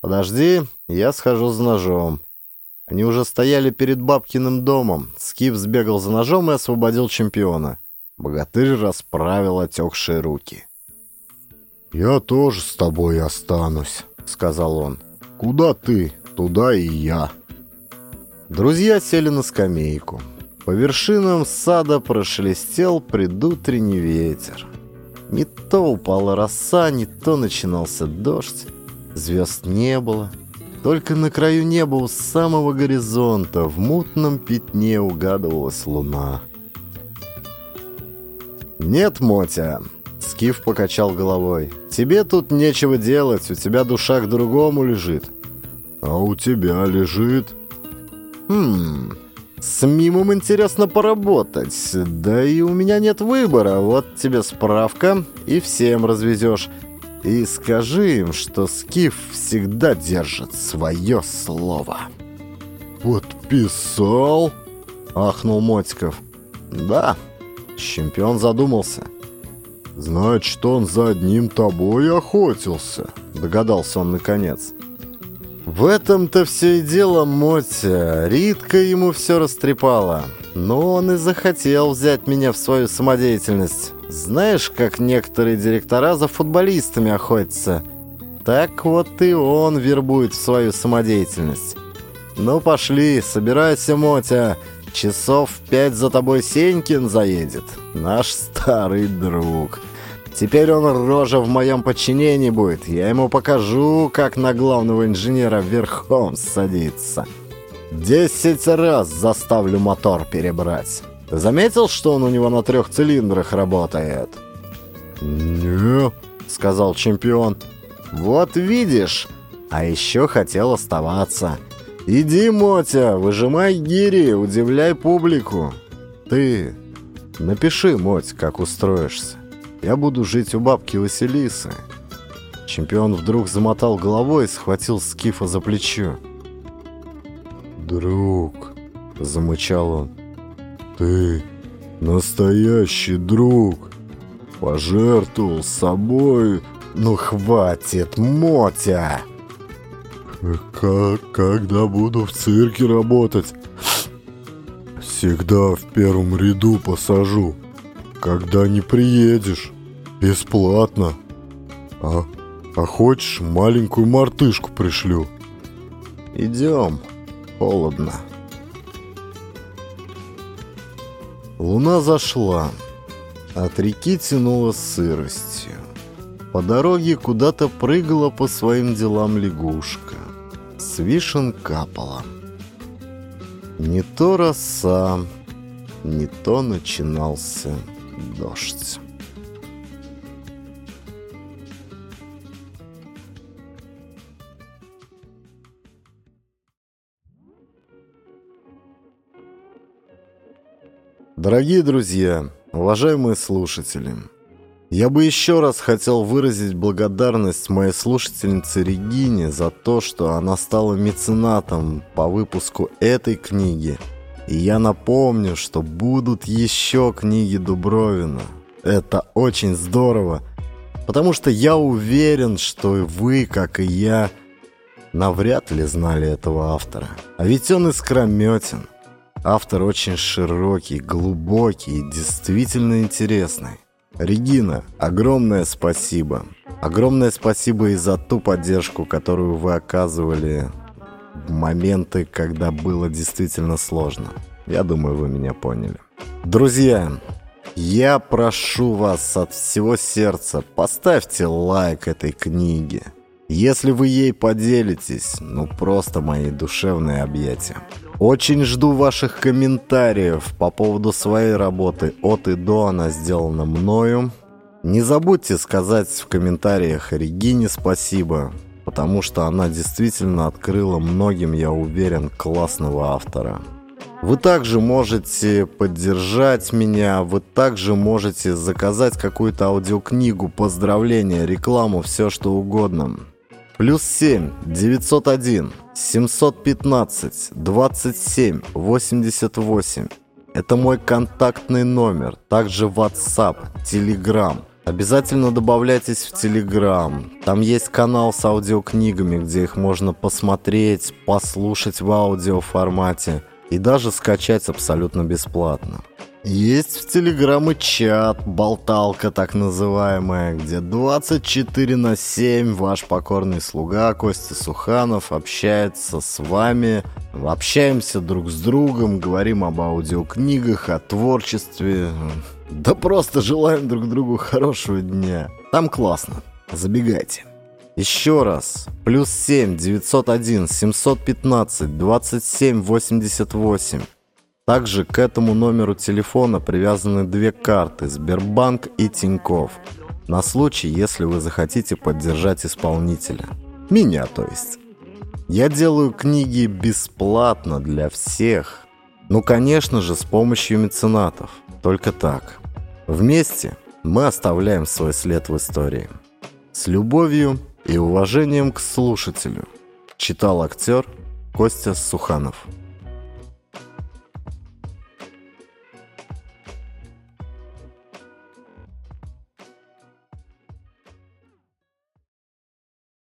Подожди, я схожу за ножом». Они уже стояли перед бабкиным домом. Скиф сбегал за ножом и освободил чемпиона. Богатырь расправил отекшие руки.
«Я тоже с тобой останусь», — сказал он. «Куда ты, туда и я».
Друзья сели на скамейку. По вершинам сада прошелестел предутренний ветер. Не то упала роса, не то начинался дождь. Звезд не было. Только на краю неба у самого горизонта в мутном пятне угадывалась луна. «Нет, Мотя!» Скиф покачал головой. «Тебе тут нечего делать, у тебя душа к другому лежит».
«А у тебя лежит?»
«Хм, с мимом интересно поработать. Да и у меня нет выбора. Вот тебе справка, и всем развезешь. И скажи им, что Скиф всегда держит свое слово».
«Подписал?»
— ахнул Мотиков. «Да». Чемпион задумался.
«Значит, он за одним тобой охотился», —
догадался он наконец. В этом-то все и дело, Мотя. Ритка ему все растрепала. Но он и захотел взять меня в свою самодеятельность. Знаешь, как некоторые директора за футболистами охотятся? Так вот и он вербует в свою самодеятельность. Ну пошли, собирайся, Мотя. Часов пять за тобой Сенькин заедет. Наш старый друг. Теперь он рожа в моем подчинении будет. Я ему покажу, как на главного инженера верхом садиться. Десять раз заставлю мотор перебрать. Заметил, что он у него на трех цилиндрах работает?
«Не», —
сказал чемпион. «Вот видишь, а еще хотел оставаться. Иди, Мотя, выжимай гири, удивляй публику. Ты напиши, Моть, как устроишься». Я буду жить у бабки Василисы». Чемпион вдруг замотал головой и схватил Скифа за плечо.
«Друг», — замычал он, — «ты настоящий друг. Пожертвовал собой.
Ну хватит, Мотя!»
«Как, когда буду в цирке работать, всегда в первом ряду посажу. Когда не приедешь, бесплатно. А, а хочешь, маленькую мартышку пришлю.
Идем, холодно. Луна зашла. От реки тянуло сыростью. По дороге куда-то прыгала по своим делам лягушка. С вишен капала. Не то роса, не то начинался дождь. Дорогие друзья, уважаемые слушатели, я бы еще раз хотел выразить благодарность моей слушательнице Регине за то, что она стала меценатом по выпуску этой книги – и я напомню, что будут еще книги Дубровина. Это очень здорово, потому что я уверен, что и вы, как и я, навряд ли знали этого автора. А ведь он искрометен. Автор очень широкий, глубокий и действительно интересный. Регина, огромное спасибо. Огромное спасибо и за ту поддержку, которую вы оказывали моменты, когда было действительно сложно. Я думаю, вы меня поняли. Друзья, я прошу вас от всего сердца, поставьте лайк этой книге. Если вы ей поделитесь, ну просто мои душевные объятия. Очень жду ваших комментариев по поводу своей работы от и до, она сделана мною. Не забудьте сказать в комментариях Регине спасибо потому что она действительно открыла многим, я уверен, классного автора. Вы также можете поддержать меня, вы также можете заказать какую-то аудиокнигу, поздравления, рекламу, все что угодно. Плюс 7 901 715 27 88. Это мой контактный номер, также WhatsApp, Telegram – Обязательно добавляйтесь в Телеграм. Там есть канал с аудиокнигами, где их можно посмотреть, послушать в аудиоформате и даже скачать абсолютно бесплатно. Есть в Телеграм и чат, болталка так называемая, где 24 на 7 ваш покорный слуга Костя Суханов общается с вами, общаемся друг с другом, говорим об аудиокнигах, о творчестве, да просто желаем друг другу хорошего дня. Там классно, забегайте. Еще раз. Плюс 7 901 715 27 88. Также к этому номеру телефона привязаны две карты Сбербанк и Тиньков. На случай, если вы захотите поддержать исполнителя. Меня, то есть. Я делаю книги бесплатно для всех. Ну, конечно же, с помощью меценатов. Только так. Вместе мы оставляем свой след в истории. С любовью и уважением к слушателю. Читал актер Костя Суханов.